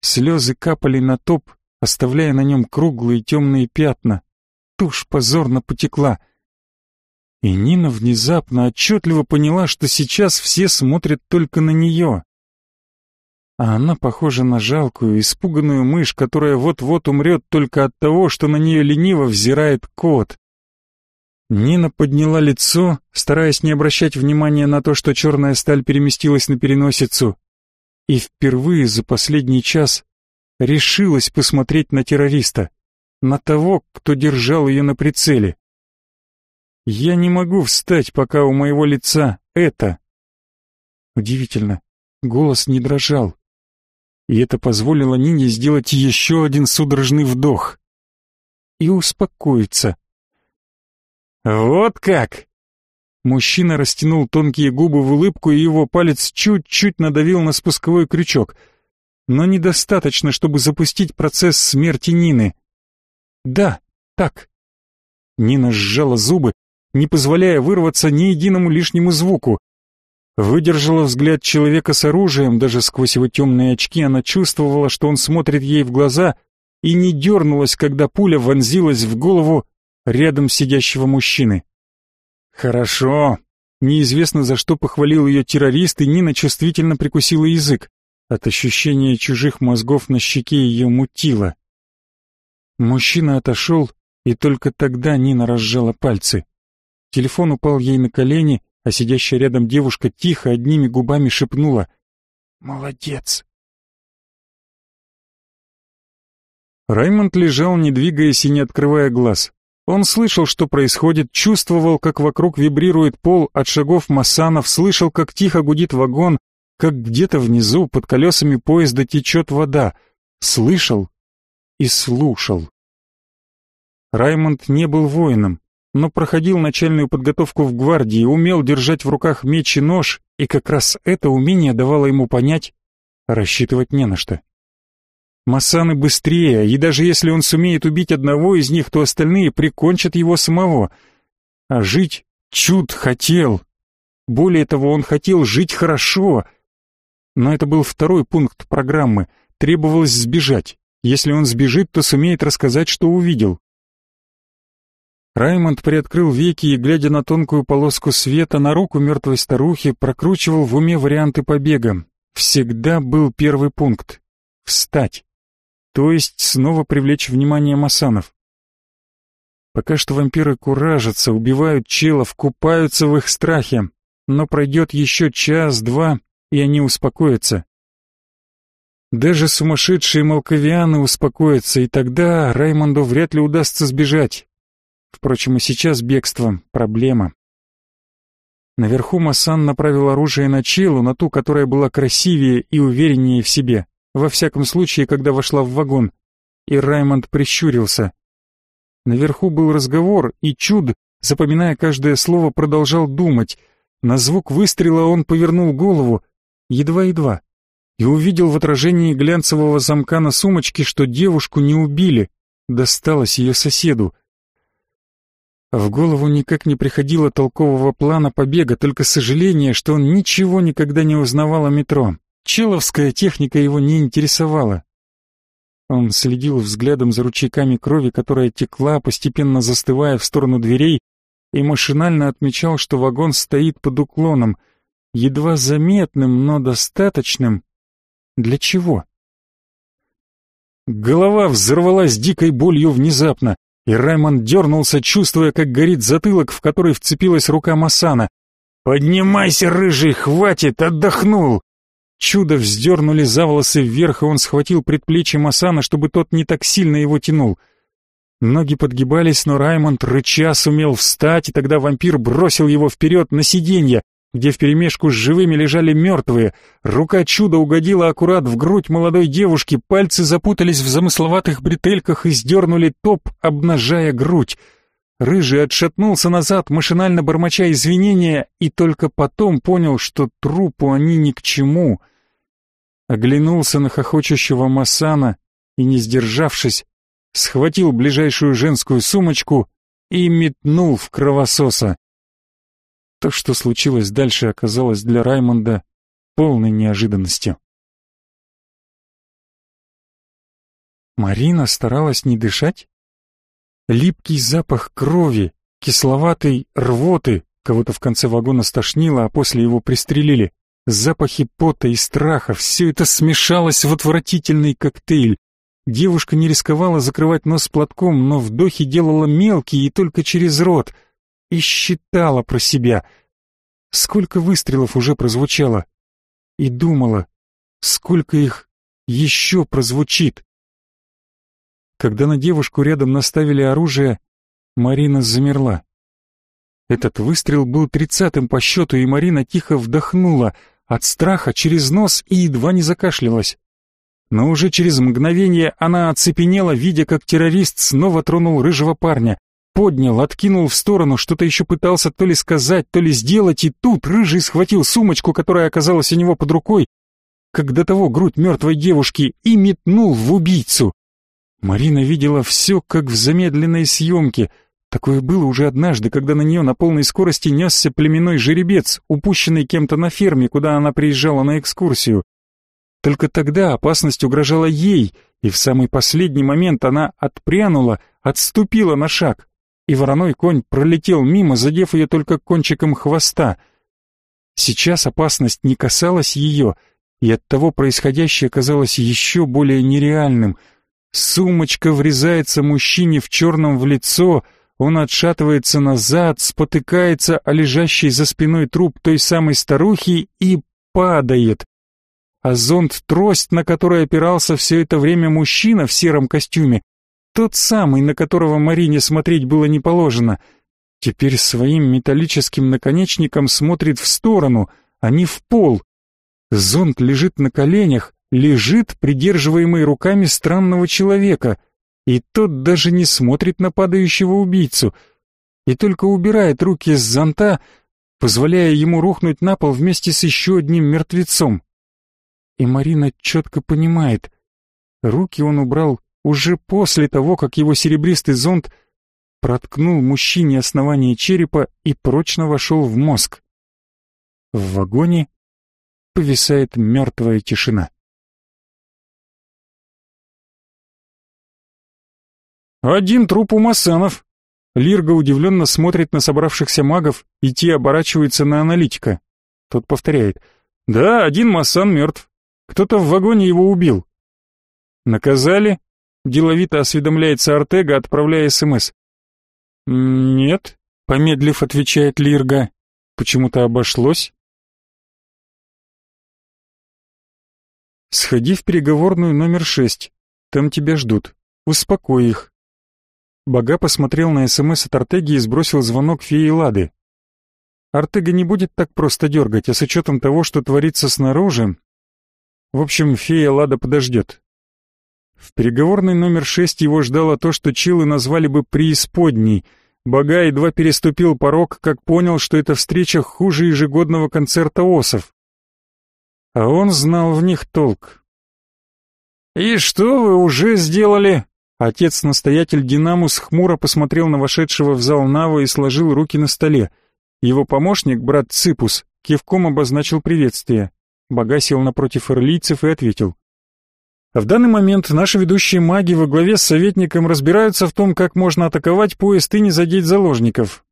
Слезы капали на топ, оставляя на нем круглые темные пятна. Тушь позорно потекла. И Нина внезапно отчетливо поняла, что сейчас все смотрят только на нее. А она похожа на жалкую, испуганную мышь, которая вот-вот умрет только от того, что на нее лениво взирает кот. Нина подняла лицо, стараясь не обращать внимания на то, что черная сталь переместилась на переносицу, и впервые за последний час решилась посмотреть на террориста, на того, кто держал ее на прицеле. Я не могу встать, пока у моего лица это. Удивительно, голос не дрожал. И это позволило Нине сделать еще один судорожный вдох. И успокоиться. «Вот как!» Мужчина растянул тонкие губы в улыбку, и его палец чуть-чуть надавил на спусковой крючок. Но недостаточно, чтобы запустить процесс смерти Нины. «Да, так». Нина сжала зубы, не позволяя вырваться ни единому лишнему звуку. Выдержала взгляд человека с оружием, даже сквозь его темные очки она чувствовала, что он смотрит ей в глаза, и не дернулась, когда пуля вонзилась в голову рядом сидящего мужчины. Хорошо. Неизвестно за что похвалил ее террорист, и Нина чувствительно прикусила язык. От ощущения чужих мозгов на щеке ее мутило. Мужчина отошел, и только тогда Нина разжала пальцы. Телефон упал ей на колени, а сидящая рядом девушка тихо одними губами шепнула «Молодец». Раймонд лежал, не двигаясь и не открывая глаз. Он слышал, что происходит, чувствовал, как вокруг вибрирует пол от шагов массанов, слышал, как тихо гудит вагон, как где-то внизу под колесами поезда течет вода. Слышал и слушал. Раймонд не был воином, но проходил начальную подготовку в гвардии, умел держать в руках меч и нож, и как раз это умение давало ему понять, рассчитывать не на что. Масаны быстрее, и даже если он сумеет убить одного из них, то остальные прикончат его самого. А жить Чуд хотел. Более того, он хотел жить хорошо. Но это был второй пункт программы. Требовалось сбежать. Если он сбежит, то сумеет рассказать, что увидел. Раймонд приоткрыл веки и, глядя на тонкую полоску света на руку мертвой старухи, прокручивал в уме варианты побега. Всегда был первый пункт — встать то есть снова привлечь внимание масанов. Пока что вампиры куражатся, убивают челов, купаются в их страхе, но пройдет еще час-два, и они успокоятся. Даже сумасшедшие молковианы успокоятся, и тогда Раймонду вряд ли удастся сбежать. Впрочем, и сейчас бегство — проблема. Наверху Масан направил оружие на челу, на ту, которая была красивее и увереннее в себе во всяком случае, когда вошла в вагон, и Раймонд прищурился. Наверху был разговор, и Чуд, запоминая каждое слово, продолжал думать. На звук выстрела он повернул голову, едва-едва, и увидел в отражении глянцевого замка на сумочке, что девушку не убили, досталось ее соседу. В голову никак не приходило толкового плана побега, только сожаление, что он ничего никогда не узнавал о метро. Человская техника его не интересовала. Он следил взглядом за ручейками крови, которая текла, постепенно застывая в сторону дверей, и машинально отмечал, что вагон стоит под уклоном, едва заметным, но достаточным. Для чего? Голова взорвалась дикой болью внезапно. И Раймонд дернулся, чувствуя, как горит затылок, в который вцепилась рука Масана. «Поднимайся, рыжий, хватит, отдохнул!» Чудо вздернули за волосы вверх, и он схватил предплечье Масана, чтобы тот не так сильно его тянул. Ноги подгибались, но Раймонд рыча сумел встать, и тогда вампир бросил его вперед на сиденье, где вперемешку с живыми лежали мертвые. Рука чуда угодила аккурат в грудь молодой девушки, пальцы запутались в замысловатых бретельках и сдернули топ, обнажая грудь. Рыжий отшатнулся назад, машинально бормоча извинения, и только потом понял, что трупу они ни к чему. Оглянулся на хохочущего Масана и, не сдержавшись, схватил ближайшую женскую сумочку и метнул в кровососа. То, что случилось дальше, оказалось для Раймонда полной неожиданностью. Марина старалась не дышать? Липкий запах крови, кисловатой рвоты, кого-то в конце вагона стошнило, а после его пристрелили. Запахи пота и страха, все это смешалось в отвратительный коктейль. Девушка не рисковала закрывать нос платком, но вдохи делала мелкие и только через рот — и считала про себя. Сколько выстрелов уже прозвучало. И думала, сколько их еще прозвучит. Когда на девушку рядом наставили оружие, Марина замерла. Этот выстрел был тридцатым по счету, и Марина тихо вдохнула от страха через нос и едва не закашлялась. Но уже через мгновение она оцепенела, видя, как террорист снова тронул рыжего парня поднял, откинул в сторону, что-то еще пытался то ли сказать, то ли сделать, и тут рыжий схватил сумочку, которая оказалась у него под рукой, как до того грудь мертвой девушки, и метнул в убийцу. Марина видела все, как в замедленной съемке. Такое было уже однажды, когда на нее на полной скорости несся племенной жеребец, упущенный кем-то на ферме, куда она приезжала на экскурсию. Только тогда опасность угрожала ей, и в самый последний момент она отпрянула, отступила на шаг, и вороной конь пролетел мимо, задев ее только кончиком хвоста. Сейчас опасность не касалась ее, и оттого происходящее казалось еще более нереальным. Сумочка врезается мужчине в черном в лицо, он отшатывается назад, спотыкается о лежащий за спиной труп той самой старухи и падает. А зонт-трость, на который опирался все это время мужчина в сером костюме, тот самый, на которого Марине смотреть было не положено, теперь своим металлическим наконечником смотрит в сторону, а не в пол. Зонт лежит на коленях, лежит, придерживаемый руками странного человека, и тот даже не смотрит на падающего убийцу, и только убирает руки с зонта, позволяя ему рухнуть на пол вместе с еще одним мертвецом. И Марина четко понимает, руки он убрал уже после того, как его серебристый зонт проткнул мужчине основание черепа и прочно вошел в мозг. В вагоне повисает мертвая тишина. «Один труп у Массанов!» Лирга удивленно смотрит на собравшихся магов, и те оборачиваются на аналитика. Тот повторяет. «Да, один Массан мертв. Кто-то в вагоне его убил». «Наказали?» Деловито осведомляется Артега, отправляя СМС. «Нет», — помедлив отвечает Лирга. «Почему-то обошлось». «Сходи в переговорную номер шесть. Там тебя ждут. Успокой их». Бога посмотрел на СМС от Артеги и сбросил звонок феи Лады. Артега не будет так просто дергать, а с учетом того, что творится снаружи... В общем, фея Лада подождет. В переговорной номер шесть его ждало то, что чилы назвали бы преисподней. Бога едва переступил порог, как понял, что эта встреча хуже ежегодного концерта осов. А он знал в них толк. «И что вы уже сделали?» Отец-настоятель Динамус хмуро посмотрел на вошедшего в зал Нава и сложил руки на столе. Его помощник, брат Ципус, кивком обозначил приветствие. Бога сел напротив эрлийцев и ответил. В данный момент наши ведущие маги во главе с советником разбираются в том, как можно атаковать поезд и не задеть заложников.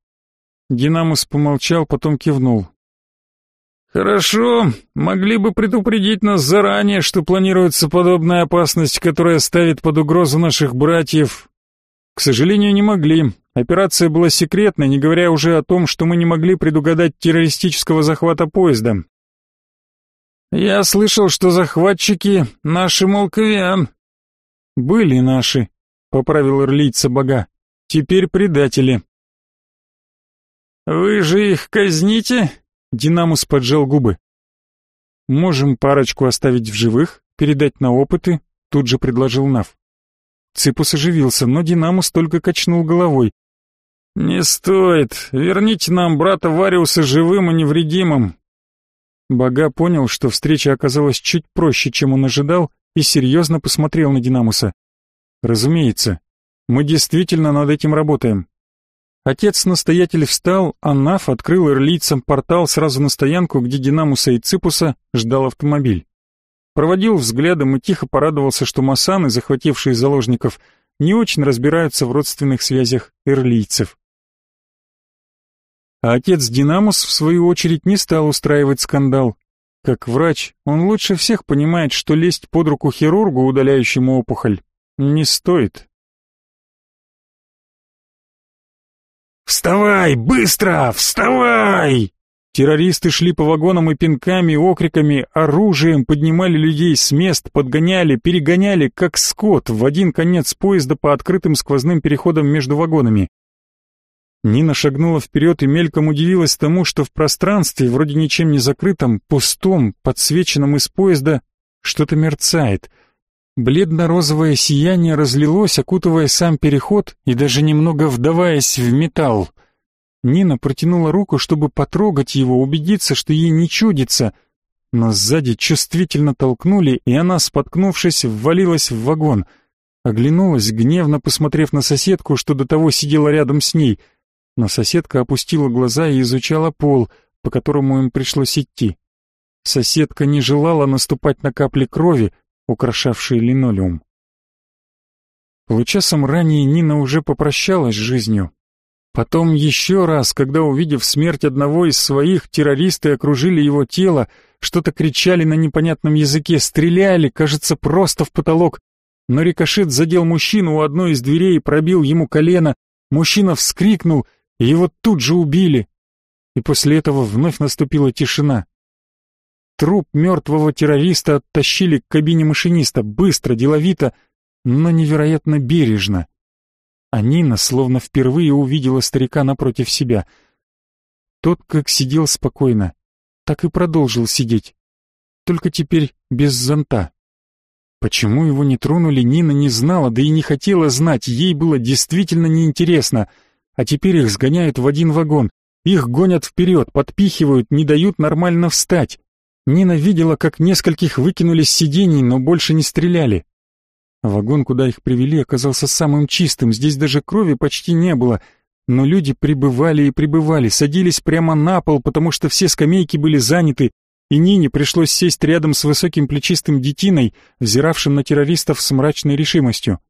Динамус помолчал, потом кивнул. «Хорошо, могли бы предупредить нас заранее, что планируется подобная опасность, которая ставит под угрозу наших братьев. К сожалению, не могли. Операция была секретной, не говоря уже о том, что мы не могли предугадать террористического захвата поезда. Я слышал, что захватчики наши молковиан. Были наши, поправил ирлийца бога. Теперь предатели. Вы же их казните? Динамус поджал губы. Можем парочку оставить в живых, передать на опыты, тут же предложил Нав. Ципус оживился, но Динамус только качнул головой. «Не стоит. Верните нам брата Вариуса живым и невредимым». Бога понял, что встреча оказалась чуть проще, чем он ожидал, и серьезно посмотрел на Динамуса. «Разумеется, мы действительно над этим работаем». Отец-настоятель встал, а Наф открыл ирлийцам портал сразу на стоянку, где Динамуса и Ципуса ждал автомобиль проводил взглядом и тихо порадовался, что масаны, захватившие заложников, не очень разбираются в родственных связях эрлийцев. А отец Динамус, в свою очередь, не стал устраивать скандал. Как врач, он лучше всех понимает, что лезть под руку хирургу, удаляющему опухоль, не стоит. «Вставай, быстро, вставай!» Террористы шли по вагонам и пинками, окриками, оружием, поднимали людей с мест, подгоняли, перегоняли, как скот, в один конец поезда по открытым сквозным переходам между вагонами. Нина шагнула вперед и мельком удивилась тому, что в пространстве, вроде ничем не закрытом, пустом, подсвеченном из поезда, что-то мерцает. Бледно-розовое сияние разлилось, окутывая сам переход и даже немного вдаваясь в металл. Нина протянула руку, чтобы потрогать его, убедиться, что ей не чудится, но сзади чувствительно толкнули, и она, споткнувшись, ввалилась в вагон. Оглянулась, гневно посмотрев на соседку, что до того сидела рядом с ней, но соседка опустила глаза и изучала пол, по которому им пришлось идти. Соседка не желала наступать на капли крови, украшавшие линолеум. Получасом ранее Нина уже попрощалась с жизнью, Потом еще раз, когда, увидев смерть одного из своих, террористы окружили его тело, что-то кричали на непонятном языке, стреляли, кажется, просто в потолок. Но рикошет задел мужчину у одной из дверей и пробил ему колено. Мужчина вскрикнул, его тут же убили. И после этого вновь наступила тишина. Труп мертвого террориста оттащили к кабине машиниста, быстро, деловито, но невероятно бережно а Нина словно впервые увидела старика напротив себя. Тот как сидел спокойно, так и продолжил сидеть, только теперь без зонта. Почему его не тронули, Нина не знала, да и не хотела знать, ей было действительно неинтересно. А теперь их сгоняют в один вагон, их гонят вперед, подпихивают, не дают нормально встать. Нина видела, как нескольких выкинули с сидений, но больше не стреляли. Вагон, куда их привели, оказался самым чистым, здесь даже крови почти не было, но люди прибывали и прибывали, садились прямо на пол, потому что все скамейки были заняты, и Нине пришлось сесть рядом с высоким плечистым детиной, взиравшим на террористов с мрачной решимостью.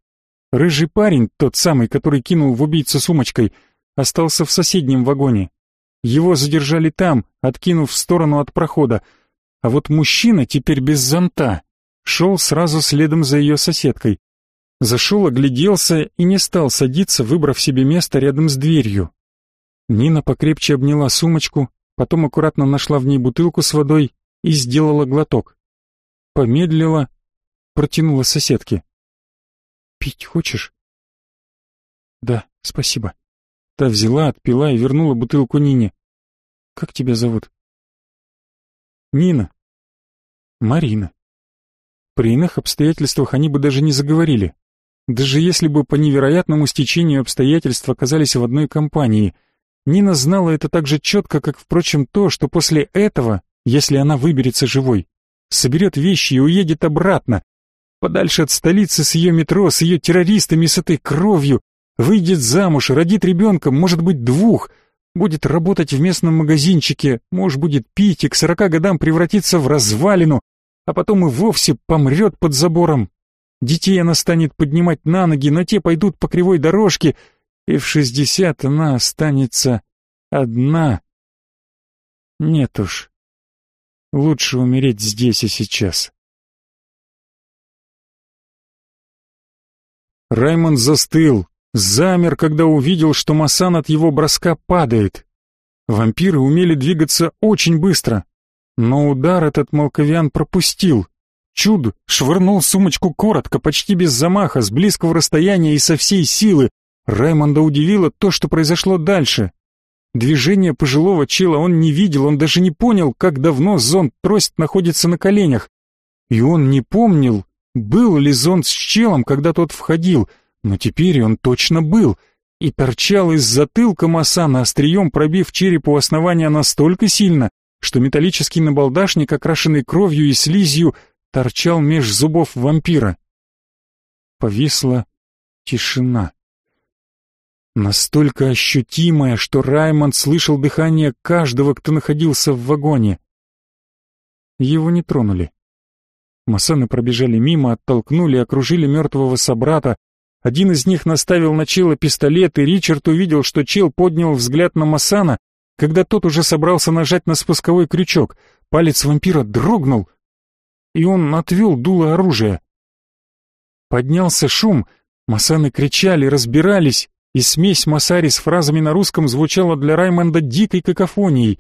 Рыжий парень, тот самый, который кинул в убийцу сумочкой, остался в соседнем вагоне. Его задержали там, откинув в сторону от прохода, а вот мужчина теперь без зонта, шел сразу следом за ее соседкой. Зашел, огляделся и не стал садиться, выбрав себе место рядом с дверью. Нина покрепче обняла сумочку, потом аккуратно нашла в ней бутылку с водой и сделала глоток. Помедлила, протянула соседке. «Пить хочешь?» «Да, спасибо». Та взяла, отпила и вернула бутылку Нине. «Как тебя зовут?» «Нина». «Марина». При иных обстоятельствах они бы даже не заговорили. Даже если бы по невероятному стечению обстоятельств оказались в одной компании. Нина знала это так же четко, как, впрочем, то, что после этого, если она выберется живой, соберет вещи и уедет обратно, подальше от столицы с ее метро, с ее террористами, с этой кровью, выйдет замуж, родит ребенка, может быть, двух, будет работать в местном магазинчике, может, будет пить и к сорока годам превратиться в развалину, а потом и вовсе помрет под забором. Детей она станет поднимать на ноги, но те пойдут по кривой дорожке, и в шестьдесят она останется одна. Нет уж, лучше умереть здесь и сейчас. Раймонд застыл, замер, когда увидел, что Масан от его броска падает. Вампиры умели двигаться очень быстро, но удар этот Малковиан пропустил. Чуд швырнул сумочку коротко, почти без замаха, с близкого расстояния и со всей силы. Раймонда удивило то, что произошло дальше. Движение пожилого чела он не видел, он даже не понял, как давно зонт-трость находится на коленях. И он не помнил, был ли зонт с челом, когда тот входил, но теперь он точно был — и торчал из затылка Масана, острием пробив череп у основания настолько сильно, что металлический набалдашник, окрашенный кровью и слизью, торчал меж зубов вампира. Повисла тишина. Настолько ощутимая, что Раймонд слышал дыхание каждого, кто находился в вагоне. Его не тронули. Масаны пробежали мимо, оттолкнули, окружили мертвого собрата, один из них наставил на Чела пистолет, и Ричард увидел, что Чел поднял взгляд на Масана, когда тот уже собрался нажать на спусковой крючок. Палец вампира дрогнул, и он отвел дуло оружия. Поднялся шум, Масаны кричали, разбирались, и смесь Масари с фразами на русском звучала для Раймонда дикой какофонией,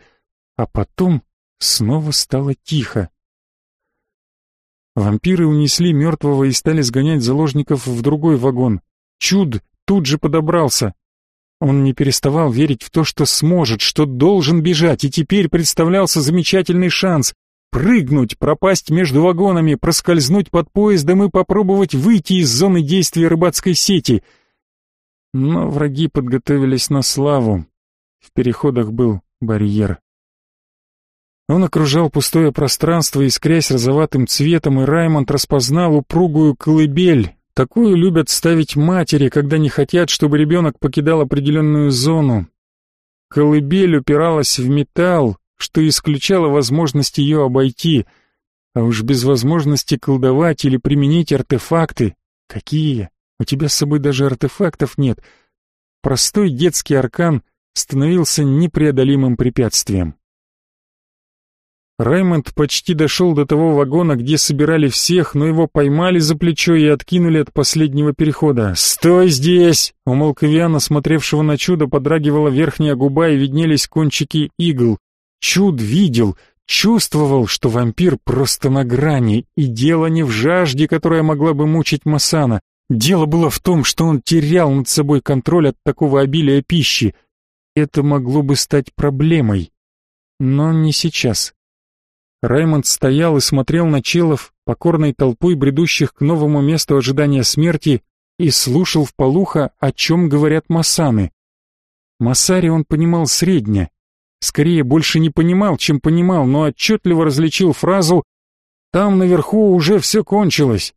а потом снова стало тихо. Вампиры унесли мертвого и стали сгонять заложников в другой вагон. Чуд тут же подобрался. Он не переставал верить в то, что сможет, что должен бежать, и теперь представлялся замечательный шанс прыгнуть, пропасть между вагонами, проскользнуть под поездом и попробовать выйти из зоны действия рыбацкой сети. Но враги подготовились на славу. В переходах был барьер. Он окружал пустое пространство, искрясь розоватым цветом, и Раймонд распознал упругую колыбель. Такую любят ставить матери, когда не хотят, чтобы ребенок покидал определенную зону. Колыбель упиралась в металл, что исключало возможность ее обойти, а уж без возможности колдовать или применить артефакты. Какие? У тебя с собой даже артефактов нет. Простой детский аркан становился непреодолимым препятствием. Раймонд почти дошел до того вагона, где собирали всех, но его поймали за плечо и откинули от последнего перехода. «Стой здесь!» У Молковиана, смотревшего на чудо, подрагивала верхняя губа и виднелись кончики игл. Чуд видел, чувствовал, что вампир просто на грани, и дело не в жажде, которая могла бы мучить Масана. Дело было в том, что он терял над собой контроль от такого обилия пищи. Это могло бы стать проблемой. Но не сейчас. Раймонд стоял и смотрел на челов, покорной толпой бредущих к новому месту ожидания смерти, и слушал в полухо, о чем говорят масаны. Масари он понимал средне, скорее больше не понимал, чем понимал, но отчетливо различил фразу «Там наверху уже все кончилось».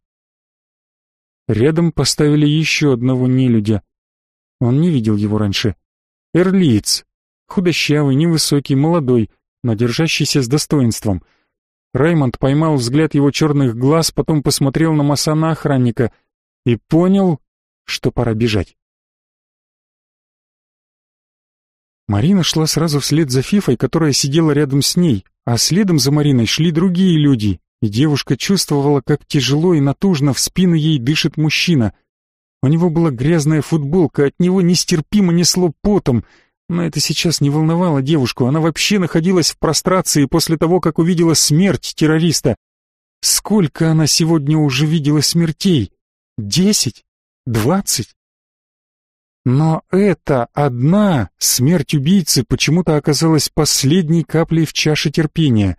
Рядом поставили еще одного нелюдя. Он не видел его раньше. Эрлиец, худощавый, невысокий, молодой, но держащийся с достоинством — Раймонд поймал взгляд его черных глаз, потом посмотрел на Масана охранника и понял, что пора бежать. Марина шла сразу вслед за Фифой, которая сидела рядом с ней, а следом за Мариной шли другие люди, и девушка чувствовала, как тяжело и натужно в спину ей дышит мужчина. У него была грязная футболка, от него нестерпимо несло потом — но это сейчас не волновало девушку, она вообще находилась в прострации после того, как увидела смерть террориста. Сколько она сегодня уже видела смертей? Десять? Двадцать? Но эта одна смерть убийцы почему-то оказалась последней каплей в чаше терпения.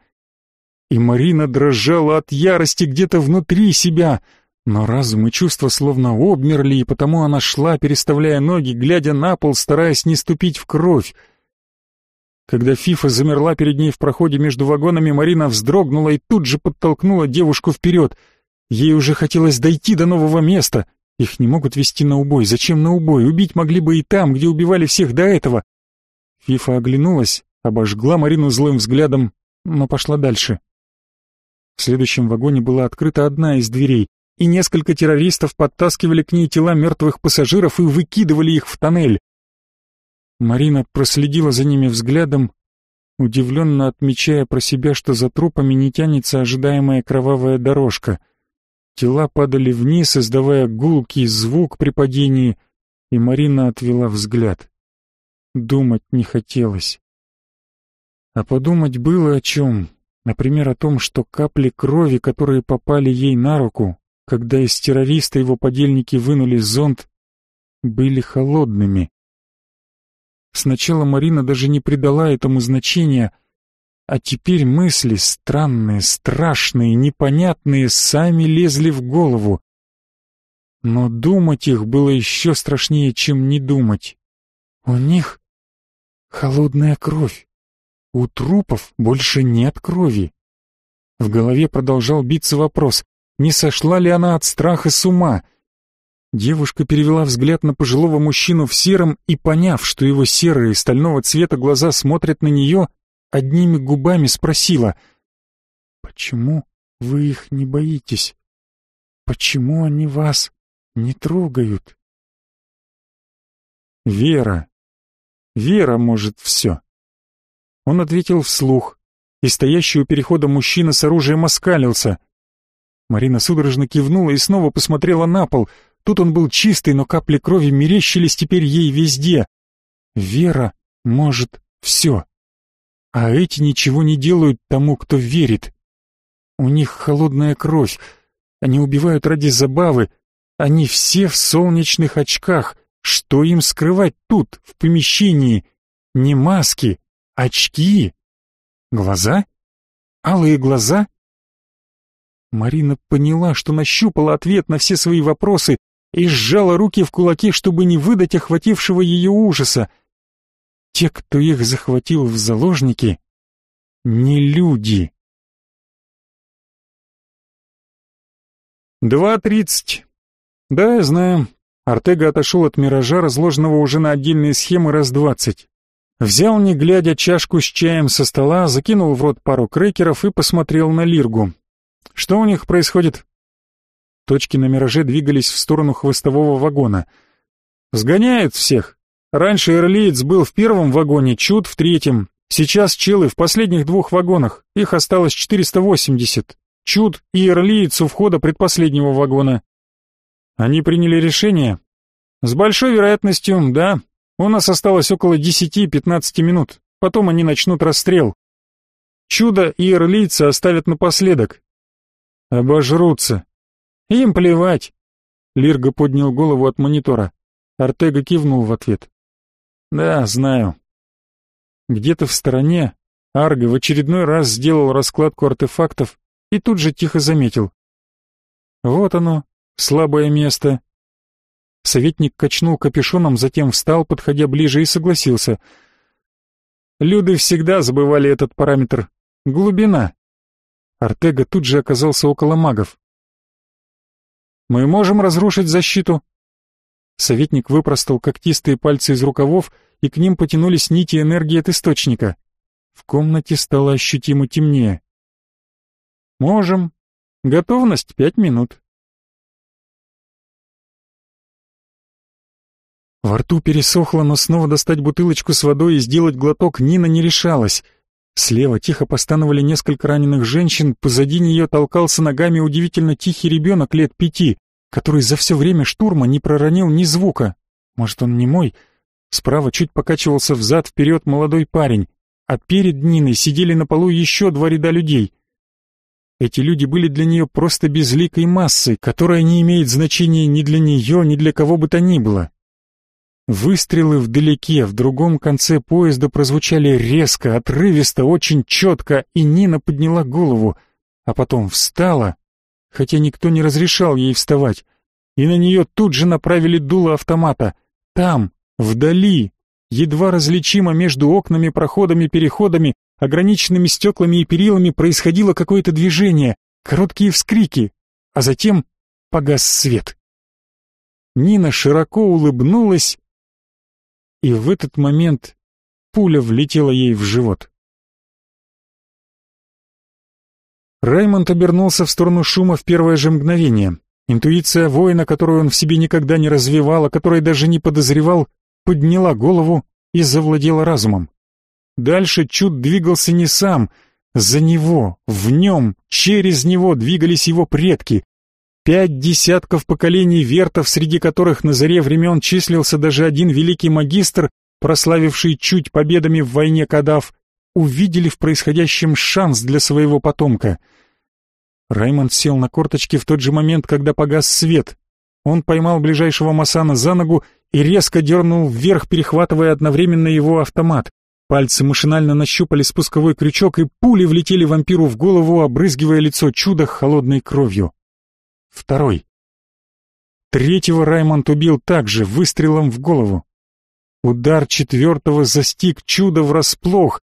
И Марина дрожала от ярости где-то внутри себя — но разум и чувства словно обмерли, и потому она шла, переставляя ноги, глядя на пол, стараясь не ступить в кровь. Когда Фифа замерла перед ней в проходе между вагонами, Марина вздрогнула и тут же подтолкнула девушку вперед. Ей уже хотелось дойти до нового места. Их не могут вести на убой. Зачем на убой? Убить могли бы и там, где убивали всех до этого. Фифа оглянулась, обожгла Марину злым взглядом, но пошла дальше. В следующем вагоне была открыта одна из дверей и несколько террористов подтаскивали к ней тела мертвых пассажиров и выкидывали их в тоннель. Марина проследила за ними взглядом, удивленно отмечая про себя, что за трупами не тянется ожидаемая кровавая дорожка. Тела падали вниз, издавая гулкий звук при падении, и Марина отвела взгляд. Думать не хотелось. А подумать было о чем. Например, о том, что капли крови, которые попали ей на руку, когда из террориста его подельники вынули зонт, были холодными. Сначала Марина даже не придала этому значения, а теперь мысли странные, страшные, непонятные сами лезли в голову. Но думать их было еще страшнее, чем не думать. У них холодная кровь. У трупов больше нет крови. В голове продолжал биться вопрос, не сошла ли она от страха с ума. Девушка перевела взгляд на пожилого мужчину в сером и, поняв, что его серые стального цвета глаза смотрят на нее, одними губами спросила, «Почему вы их не боитесь? Почему они вас не трогают?» «Вера. Вера может все». Он ответил вслух, и стоящий у перехода мужчина с оружием оскалился. Марина судорожно кивнула и снова посмотрела на пол. Тут он был чистый, но капли крови мерещились теперь ей везде. Вера может все. А эти ничего не делают тому, кто верит. У них холодная кровь. Они убивают ради забавы. Они все в солнечных очках. Что им скрывать тут, в помещении? Не маски, очки. Глаза? Алые глаза? Марина поняла, что нащупала ответ на все свои вопросы и сжала руки в кулаки, чтобы не выдать охватившего ее ужаса. Те, кто их захватил в заложники, не люди. Два тридцать. Да, я знаю. Артега отошел от миража, разложенного уже на отдельные схемы раз двадцать. Взял, не глядя, чашку с чаем со стола, закинул в рот пару крекеров и посмотрел на Лиргу. Что у них происходит? Точки на мираже двигались в сторону хвостового вагона. Сгоняют всех. Раньше Эрлиец был в первом вагоне, Чуд в третьем. Сейчас челы в последних двух вагонах. Их осталось 480. Чуд и Эрлиец у входа предпоследнего вагона. Они приняли решение? С большой вероятностью, да. У нас осталось около 10-15 минут. Потом они начнут расстрел. Чудо и Эрлийца оставят напоследок. Обожрутся. Им плевать. Лирга поднял голову от монитора. Артега кивнул в ответ. Да, знаю. Где-то в стороне Арго в очередной раз сделал раскладку артефактов и тут же тихо заметил. Вот оно, слабое место. Советник качнул капюшоном, затем встал, подходя ближе, и согласился. Люды всегда забывали этот параметр. Глубина. Артега тут же оказался около магов. «Мы можем разрушить защиту?» Советник выпростал когтистые пальцы из рукавов, и к ним потянулись нити энергии от источника. В комнате стало ощутимо темнее. «Можем. Готовность пять минут». Во рту пересохло, но снова достать бутылочку с водой и сделать глоток Нина не решалась. Слева тихо постановали несколько раненых женщин, позади нее толкался ногами удивительно тихий ребенок лет пяти который за все время штурма не проронил ни звука. Может, он не мой? Справа чуть покачивался взад-вперед молодой парень, а перед Ниной сидели на полу еще два ряда людей. Эти люди были для нее просто безликой массой, которая не имеет значения ни для нее, ни для кого бы то ни было. Выстрелы вдалеке, в другом конце поезда прозвучали резко, отрывисто, очень четко, и Нина подняла голову, а потом встала хотя никто не разрешал ей вставать, и на нее тут же направили дуло автомата. Там, вдали, едва различимо между окнами, проходами, переходами, ограниченными стеклами и перилами происходило какое-то движение, короткие вскрики, а затем погас свет. Нина широко улыбнулась, и в этот момент пуля влетела ей в живот. Раймонд обернулся в сторону шума в первое же мгновение. Интуиция воина, которую он в себе никогда не развивал, о которой даже не подозревал, подняла голову и завладела разумом. Дальше Чуд двигался не сам, за него, в нем, через него двигались его предки. Пять десятков поколений вертов, среди которых на заре времен числился даже один великий магистр, прославивший чуть победами в войне Кадав, увидели в происходящем шанс для своего потомка. Раймонд сел на корточки в тот же момент, когда погас свет. Он поймал ближайшего Масана за ногу и резко дернул вверх, перехватывая одновременно его автомат. Пальцы машинально нащупали спусковой крючок, и пули влетели вампиру в голову, обрызгивая лицо чуда холодной кровью. Второй. Третьего Раймонд убил также, выстрелом в голову. Удар четвертого застиг чудо врасплох,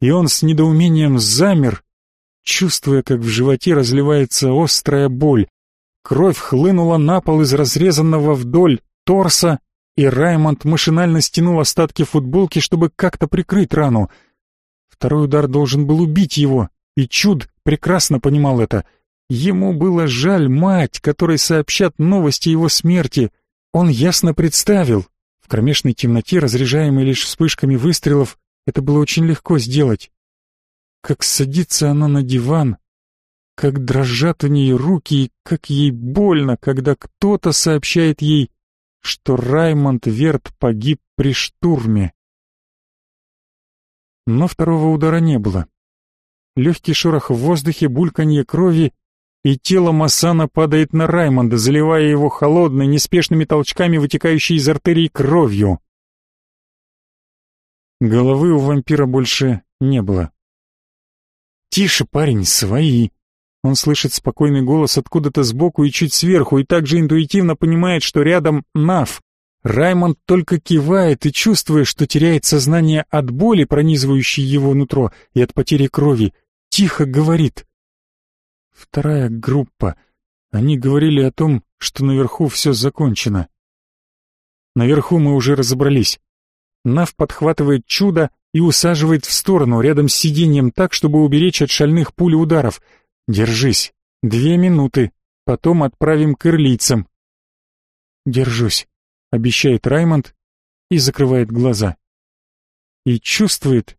и он с недоумением замер, чувствуя, как в животе разливается острая боль. Кровь хлынула на пол из разрезанного вдоль торса, и Раймонд машинально стянул остатки футболки, чтобы как-то прикрыть рану. Второй удар должен был убить его, и Чуд прекрасно понимал это. Ему было жаль мать, которой сообщат новости его смерти. Он ясно представил, в кромешной темноте, разряжаемой лишь вспышками выстрелов, это было очень легко сделать. Как садится она на диван, как дрожат у нее руки и как ей больно, когда кто-то сообщает ей, что Раймонд Верт погиб при штурме. Но второго удара не было. Легкий шорох в воздухе, бульканье крови, и тело Массана падает на Раймонда, заливая его холодной, неспешными толчками, вытекающей из артерий кровью. Головы у вампира больше не было. «Тише, парень, свои!» Он слышит спокойный голос откуда-то сбоку и чуть сверху, и также интуитивно понимает, что рядом Нав. Раймонд только кивает и чувствует, что теряет сознание от боли, пронизывающей его нутро, и от потери крови. Тихо говорит. Вторая группа. Они говорили о том, что наверху все закончено. Наверху мы уже разобрались. Нав подхватывает чудо и усаживает в сторону, рядом с сиденьем, так, чтобы уберечь от шальных пуль ударов. «Держись. Две минуты. Потом отправим к ирлийцам». «Держусь», — обещает Раймонд и закрывает глаза. И чувствует,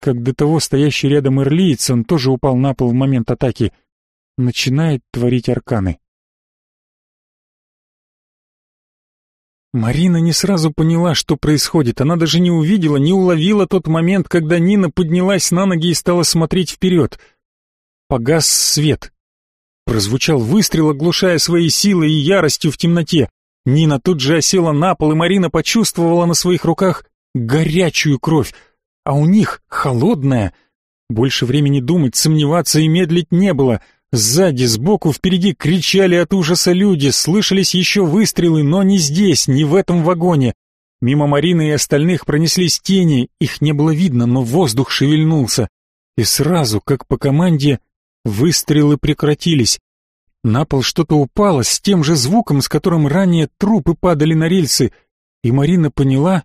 как до того стоящий рядом ирлиец, он тоже упал на пол в момент атаки, начинает творить арканы. Марина не сразу поняла, что происходит. Она даже не увидела, не уловила тот момент, когда Нина поднялась на ноги и стала смотреть вперед. Погас свет. Прозвучал выстрел, оглушая своей силой и яростью в темноте. Нина тут же осела на пол, и Марина почувствовала на своих руках горячую кровь, а у них холодная. Больше времени думать, сомневаться и медлить не было — Сзади, сбоку, впереди кричали от ужаса люди, слышались еще выстрелы, но не здесь, не в этом вагоне. Мимо Марины и остальных пронеслись тени, их не было видно, но воздух шевельнулся. И сразу, как по команде, выстрелы прекратились. На пол что-то упало с тем же звуком, с которым ранее трупы падали на рельсы, и Марина поняла,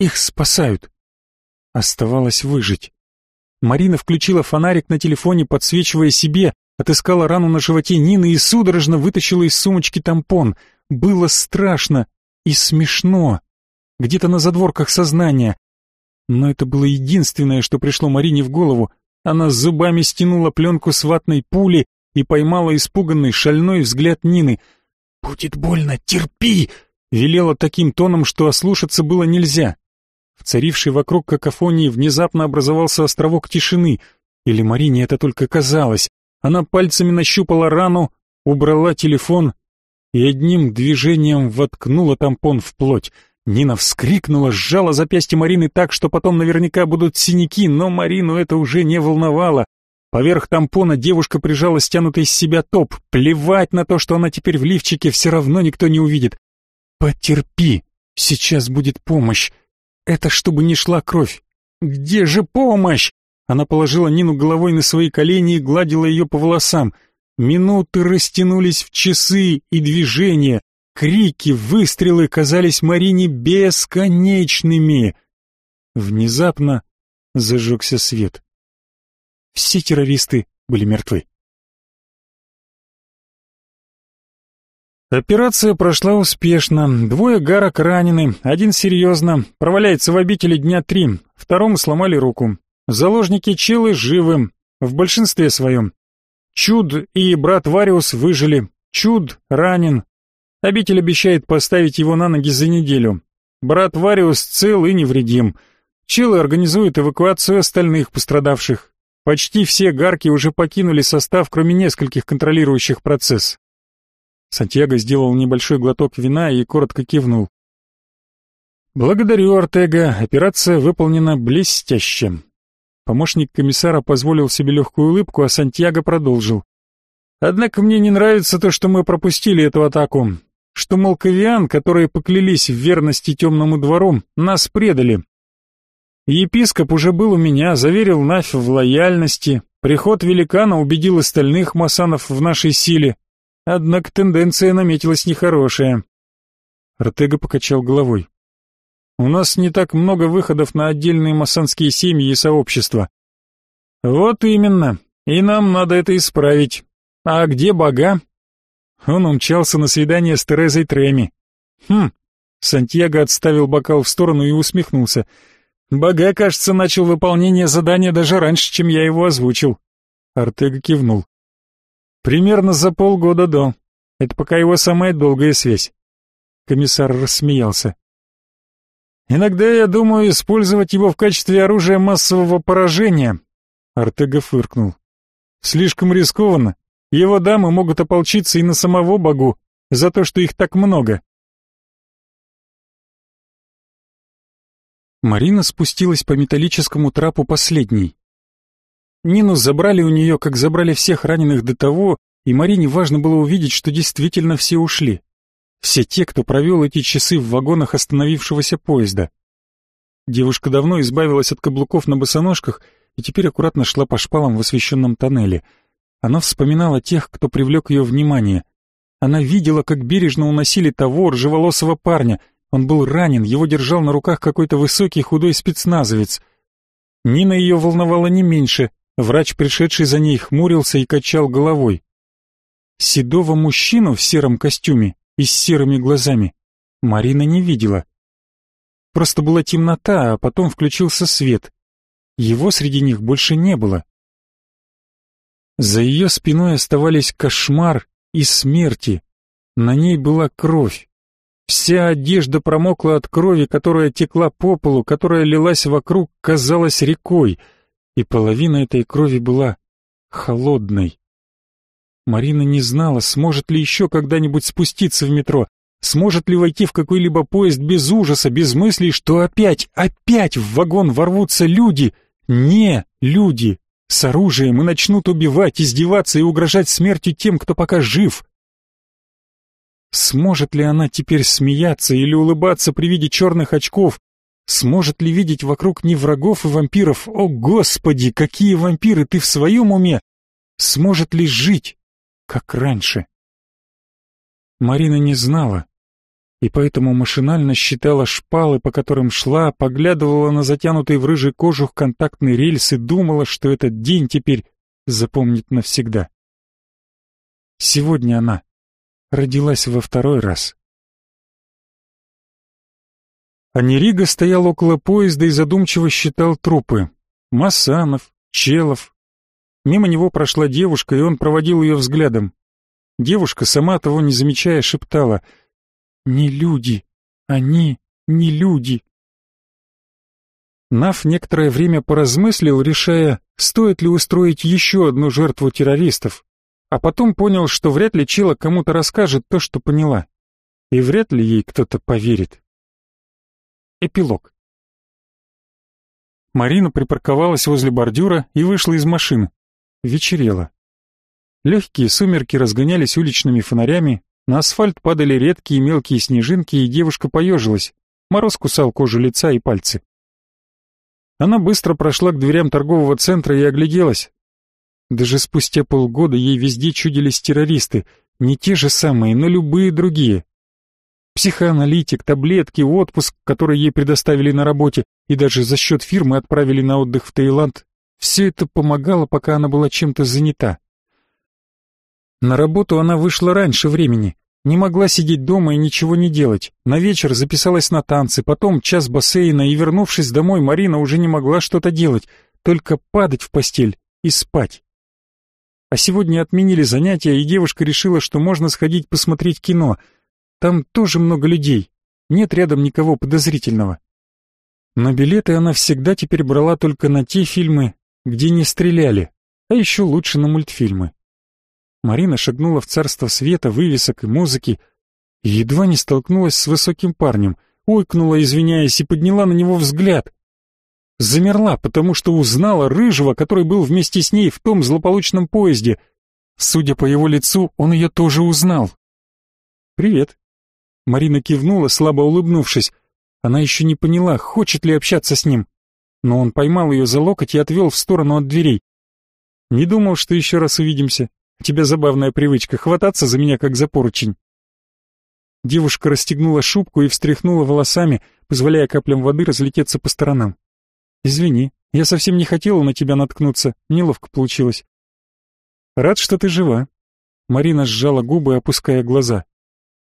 их спасают. Оставалось выжить. Марина включила фонарик на телефоне, подсвечивая себе, Отыскала рану на животе Нины и судорожно вытащила из сумочки тампон. Было страшно и смешно. Где-то на задворках сознания. Но это было единственное, что пришло Марине в голову. Она зубами стянула пленку с ватной пули и поймала испуганный, шальной взгляд Нины. «Будет больно, терпи!» Велела таким тоном, что ослушаться было нельзя. В царившей вокруг какофонии внезапно образовался островок тишины. Или Марине это только казалось. Она пальцами нащупала рану, убрала телефон и одним движением воткнула тампон в плоть. Нина вскрикнула, сжала запястье Марины так, что потом наверняка будут синяки, но Марину это уже не волновало. Поверх тампона девушка прижала стянутый с себя топ. Плевать на то, что она теперь в лифчике, все равно никто не увидит. «Потерпи, сейчас будет помощь. Это чтобы не шла кровь. Где же помощь?» Она положила Нину головой на свои колени и гладила ее по волосам. Минуты растянулись в часы и движения. Крики, выстрелы казались Марине бесконечными. Внезапно зажегся свет. Все террористы были мертвы. Операция прошла успешно. Двое гарок ранены, один серьезно, проваляется в обители дня три, второму сломали руку. Заложники Чилы живы, в большинстве своем. Чуд и брат Вариус выжили. Чуд ранен. Обитель обещает поставить его на ноги за неделю. Брат Вариус цел и невредим. Челы организуют эвакуацию остальных пострадавших. Почти все гарки уже покинули состав, кроме нескольких контролирующих процесс. Сантьяго сделал небольшой глоток вина и коротко кивнул. «Благодарю, Артега. Операция выполнена блестяще». Помощник комиссара позволил себе легкую улыбку, а Сантьяго продолжил. «Однако мне не нравится то, что мы пропустили эту атаку. Что молковиан, которые поклялись в верности темному двору, нас предали. Епископ уже был у меня, заверил Нафь в лояльности. Приход великана убедил остальных масанов в нашей силе. Однако тенденция наметилась нехорошая». Артега покачал головой. У нас не так много выходов на отдельные масонские семьи и сообщества. Вот именно. И нам надо это исправить. А где бога? Он умчался на свидание с Терезой Треми. Хм. Сантьяго отставил бокал в сторону и усмехнулся. Бога, кажется, начал выполнение задания даже раньше, чем я его озвучил. Артега кивнул. Примерно за полгода до. Это пока его самая долгая связь. Комиссар рассмеялся. Иногда я думаю использовать его в качестве оружия массового поражения. Артега фыркнул. Слишком рискованно. Его дамы могут ополчиться и на самого богу, за то, что их так много. Марина спустилась по металлическому трапу последней. Нину забрали у нее, как забрали всех раненых до того, и Марине важно было увидеть, что действительно все ушли. Все те, кто провел эти часы в вагонах остановившегося поезда. Девушка давно избавилась от каблуков на босоножках и теперь аккуратно шла по шпалам в освещенном тоннеле. Она вспоминала тех, кто привлек ее внимание. Она видела, как бережно уносили того ржеволосого парня. Он был ранен, его держал на руках какой-то высокий худой спецназовец. Нина ее волновала не меньше. Врач, пришедший за ней, хмурился и качал головой. Седого мужчину в сером костюме и с серыми глазами Марина не видела. Просто была темнота, а потом включился свет. Его среди них больше не было. За ее спиной оставались кошмар и смерти. На ней была кровь. Вся одежда промокла от крови, которая текла по полу, которая лилась вокруг, казалась рекой, и половина этой крови была холодной. Марина не знала, сможет ли еще когда-нибудь спуститься в метро, сможет ли войти в какой-либо поезд без ужаса, без мыслей, что опять, опять в вагон ворвутся люди, не люди, с оружием и начнут убивать, издеваться и угрожать смертью тем, кто пока жив. Сможет ли она теперь смеяться или улыбаться при виде черных очков? Сможет ли видеть вокруг не врагов и вампиров? О, Господи, какие вампиры, ты в своем уме? Сможет ли жить, как раньше. Марина не знала, и поэтому машинально считала шпалы, по которым шла, поглядывала на затянутый в рыжий кожух контактный рельс и думала, что этот день теперь запомнит навсегда. Сегодня она родилась во второй раз. Анерига стоял около поезда и задумчиво считал трупы. Масанов, Челов, Мимо него прошла девушка, и он проводил ее взглядом. Девушка, сама того не замечая, шептала «Не люди, они не люди». Нав некоторое время поразмыслил, решая, стоит ли устроить еще одну жертву террористов, а потом понял, что вряд ли Чила кому-то расскажет то, что поняла, и вряд ли ей кто-то поверит. Эпилог. Марина припарковалась возле бордюра и вышла из машины. Вечерело. Легкие сумерки разгонялись уличными фонарями, на асфальт падали редкие мелкие снежинки, и девушка поежилась. Мороз кусал кожу лица и пальцы. Она быстро прошла к дверям торгового центра и огляделась. Даже спустя полгода ей везде чудились террористы, не те же самые, но любые другие. Психоаналитик, таблетки, отпуск, который ей предоставили на работе, и даже за счет фирмы отправили на отдых в Таиланд, все это помогало, пока она была чем-то занята. На работу она вышла раньше времени, не могла сидеть дома и ничего не делать. На вечер записалась на танцы, потом час бассейна, и, вернувшись домой, Марина уже не могла что-то делать, только падать в постель и спать. А сегодня отменили занятия, и девушка решила, что можно сходить посмотреть кино. Там тоже много людей. Нет рядом никого подозрительного. Но билеты она всегда теперь брала только на те фильмы, где не стреляли, а еще лучше на мультфильмы. Марина шагнула в царство света, вывесок и музыки, и едва не столкнулась с высоким парнем, ойкнула, извиняясь, и подняла на него взгляд. Замерла, потому что узнала Рыжего, который был вместе с ней в том злополучном поезде. Судя по его лицу, он ее тоже узнал. «Привет». Марина кивнула, слабо улыбнувшись. Она еще не поняла, хочет ли общаться с ним. Но он поймал ее за локоть и отвел в сторону от дверей. «Не думал, что еще раз увидимся. У тебя забавная привычка хвататься за меня, как за поручень». Девушка расстегнула шубку и встряхнула волосами, позволяя каплям воды разлететься по сторонам. «Извини, я совсем не хотела на тебя наткнуться, неловко получилось». «Рад, что ты жива». Марина сжала губы, опуская глаза.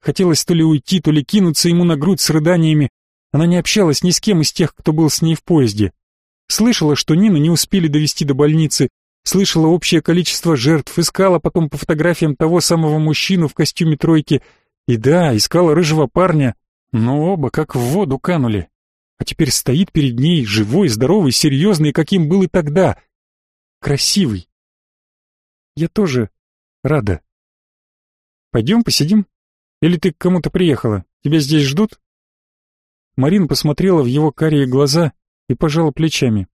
Хотелось то ли уйти, то ли кинуться ему на грудь с рыданиями, она не общалась ни с кем из тех, кто был с ней в поезде. Слышала, что Нину не успели довести до больницы, слышала общее количество жертв, искала потом по фотографиям того самого мужчину в костюме тройки. И да, искала рыжего парня, но оба как в воду канули. А теперь стоит перед ней, живой, здоровый, серьезный, каким был и тогда. Красивый. Я тоже рада. Пойдем посидим? Или ты к кому-то приехала? Тебя здесь ждут? Марин посмотрела в его карие глаза и пожала плечами.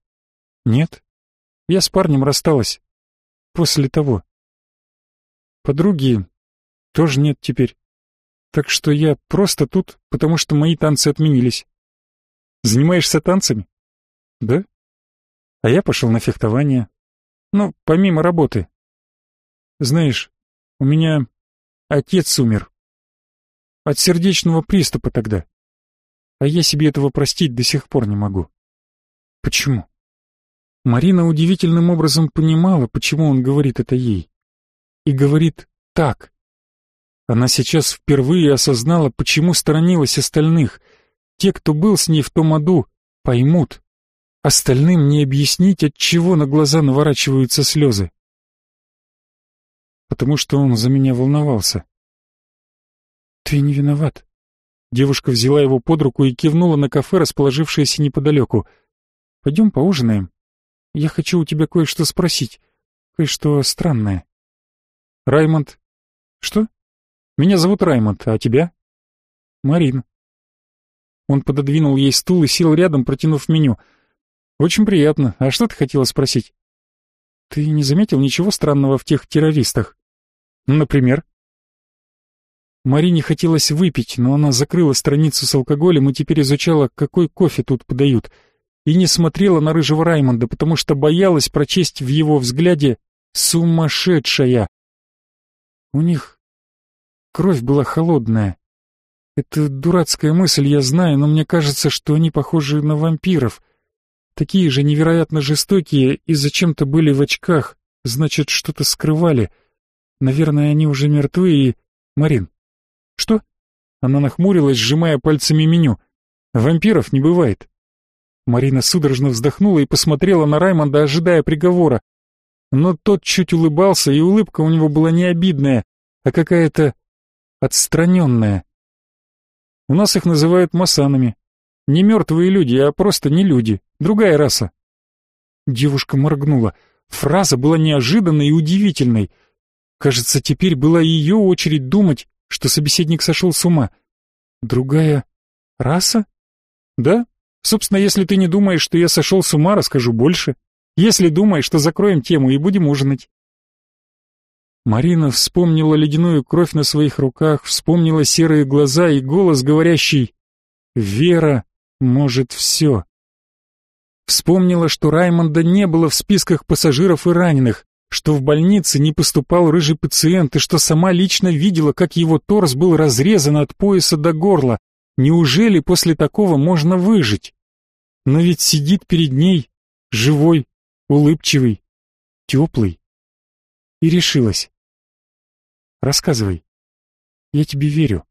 «Нет, я с парнем рассталась. После того. Подруги тоже нет теперь. Так что я просто тут, потому что мои танцы отменились. Занимаешься танцами? Да. А я пошел на фехтование. Ну, помимо работы. Знаешь, у меня отец умер. От сердечного приступа тогда. А я себе этого простить до сих пор не могу. Почему? Марина удивительным образом понимала, почему он говорит это ей. И говорит так. Она сейчас впервые осознала, почему сторонилась остальных. Те, кто был с ней в том аду, поймут. Остальным не объяснить, от чего на глаза наворачиваются слезы. Потому что он за меня волновался. Ты не виноват. Девушка взяла его под руку и кивнула на кафе, расположившееся неподалеку. «Пойдем поужинаем. Я хочу у тебя кое-что спросить. Кое-что странное». «Раймонд». «Что?» «Меня зовут Раймонд, а тебя?» «Марин». Он пододвинул ей стул и сел рядом, протянув меню. «Очень приятно. А что ты хотела спросить?» «Ты не заметил ничего странного в тех террористах?» «Например?» Марине хотелось выпить, но она закрыла страницу с алкоголем и теперь изучала, какой кофе тут подают, и не смотрела на рыжего Раймонда, потому что боялась прочесть в его взгляде «сумасшедшая». У них кровь была холодная. Это дурацкая мысль, я знаю, но мне кажется, что они похожи на вампиров. Такие же невероятно жестокие и зачем-то были в очках, значит, что-то скрывали. Наверное, они уже мертвы и... Марин, «Что?» Она нахмурилась, сжимая пальцами меню. «Вампиров не бывает». Марина судорожно вздохнула и посмотрела на Раймонда, ожидая приговора. Но тот чуть улыбался, и улыбка у него была не обидная, а какая-то отстраненная. У нас их называют масанами. Не мертвые люди, а просто не люди, другая раса. Девушка моргнула. Фраза была неожиданной и удивительной. Кажется, теперь была ее очередь думать, что собеседник сошел с ума. Другая раса? Да. Собственно, если ты не думаешь, что я сошел с ума, расскажу больше. Если думаешь, что закроем тему и будем ужинать. Марина вспомнила ледяную кровь на своих руках, вспомнила серые глаза и голос, говорящий «Вера может все». Вспомнила, что Раймонда не было в списках пассажиров и раненых, что в больнице не поступал рыжий пациент и что сама лично видела, как его торс был разрезан от пояса до горла. Неужели после такого можно выжить? Но ведь сидит перед ней, живой, улыбчивый, теплый. И решилась. Рассказывай. Я тебе верю.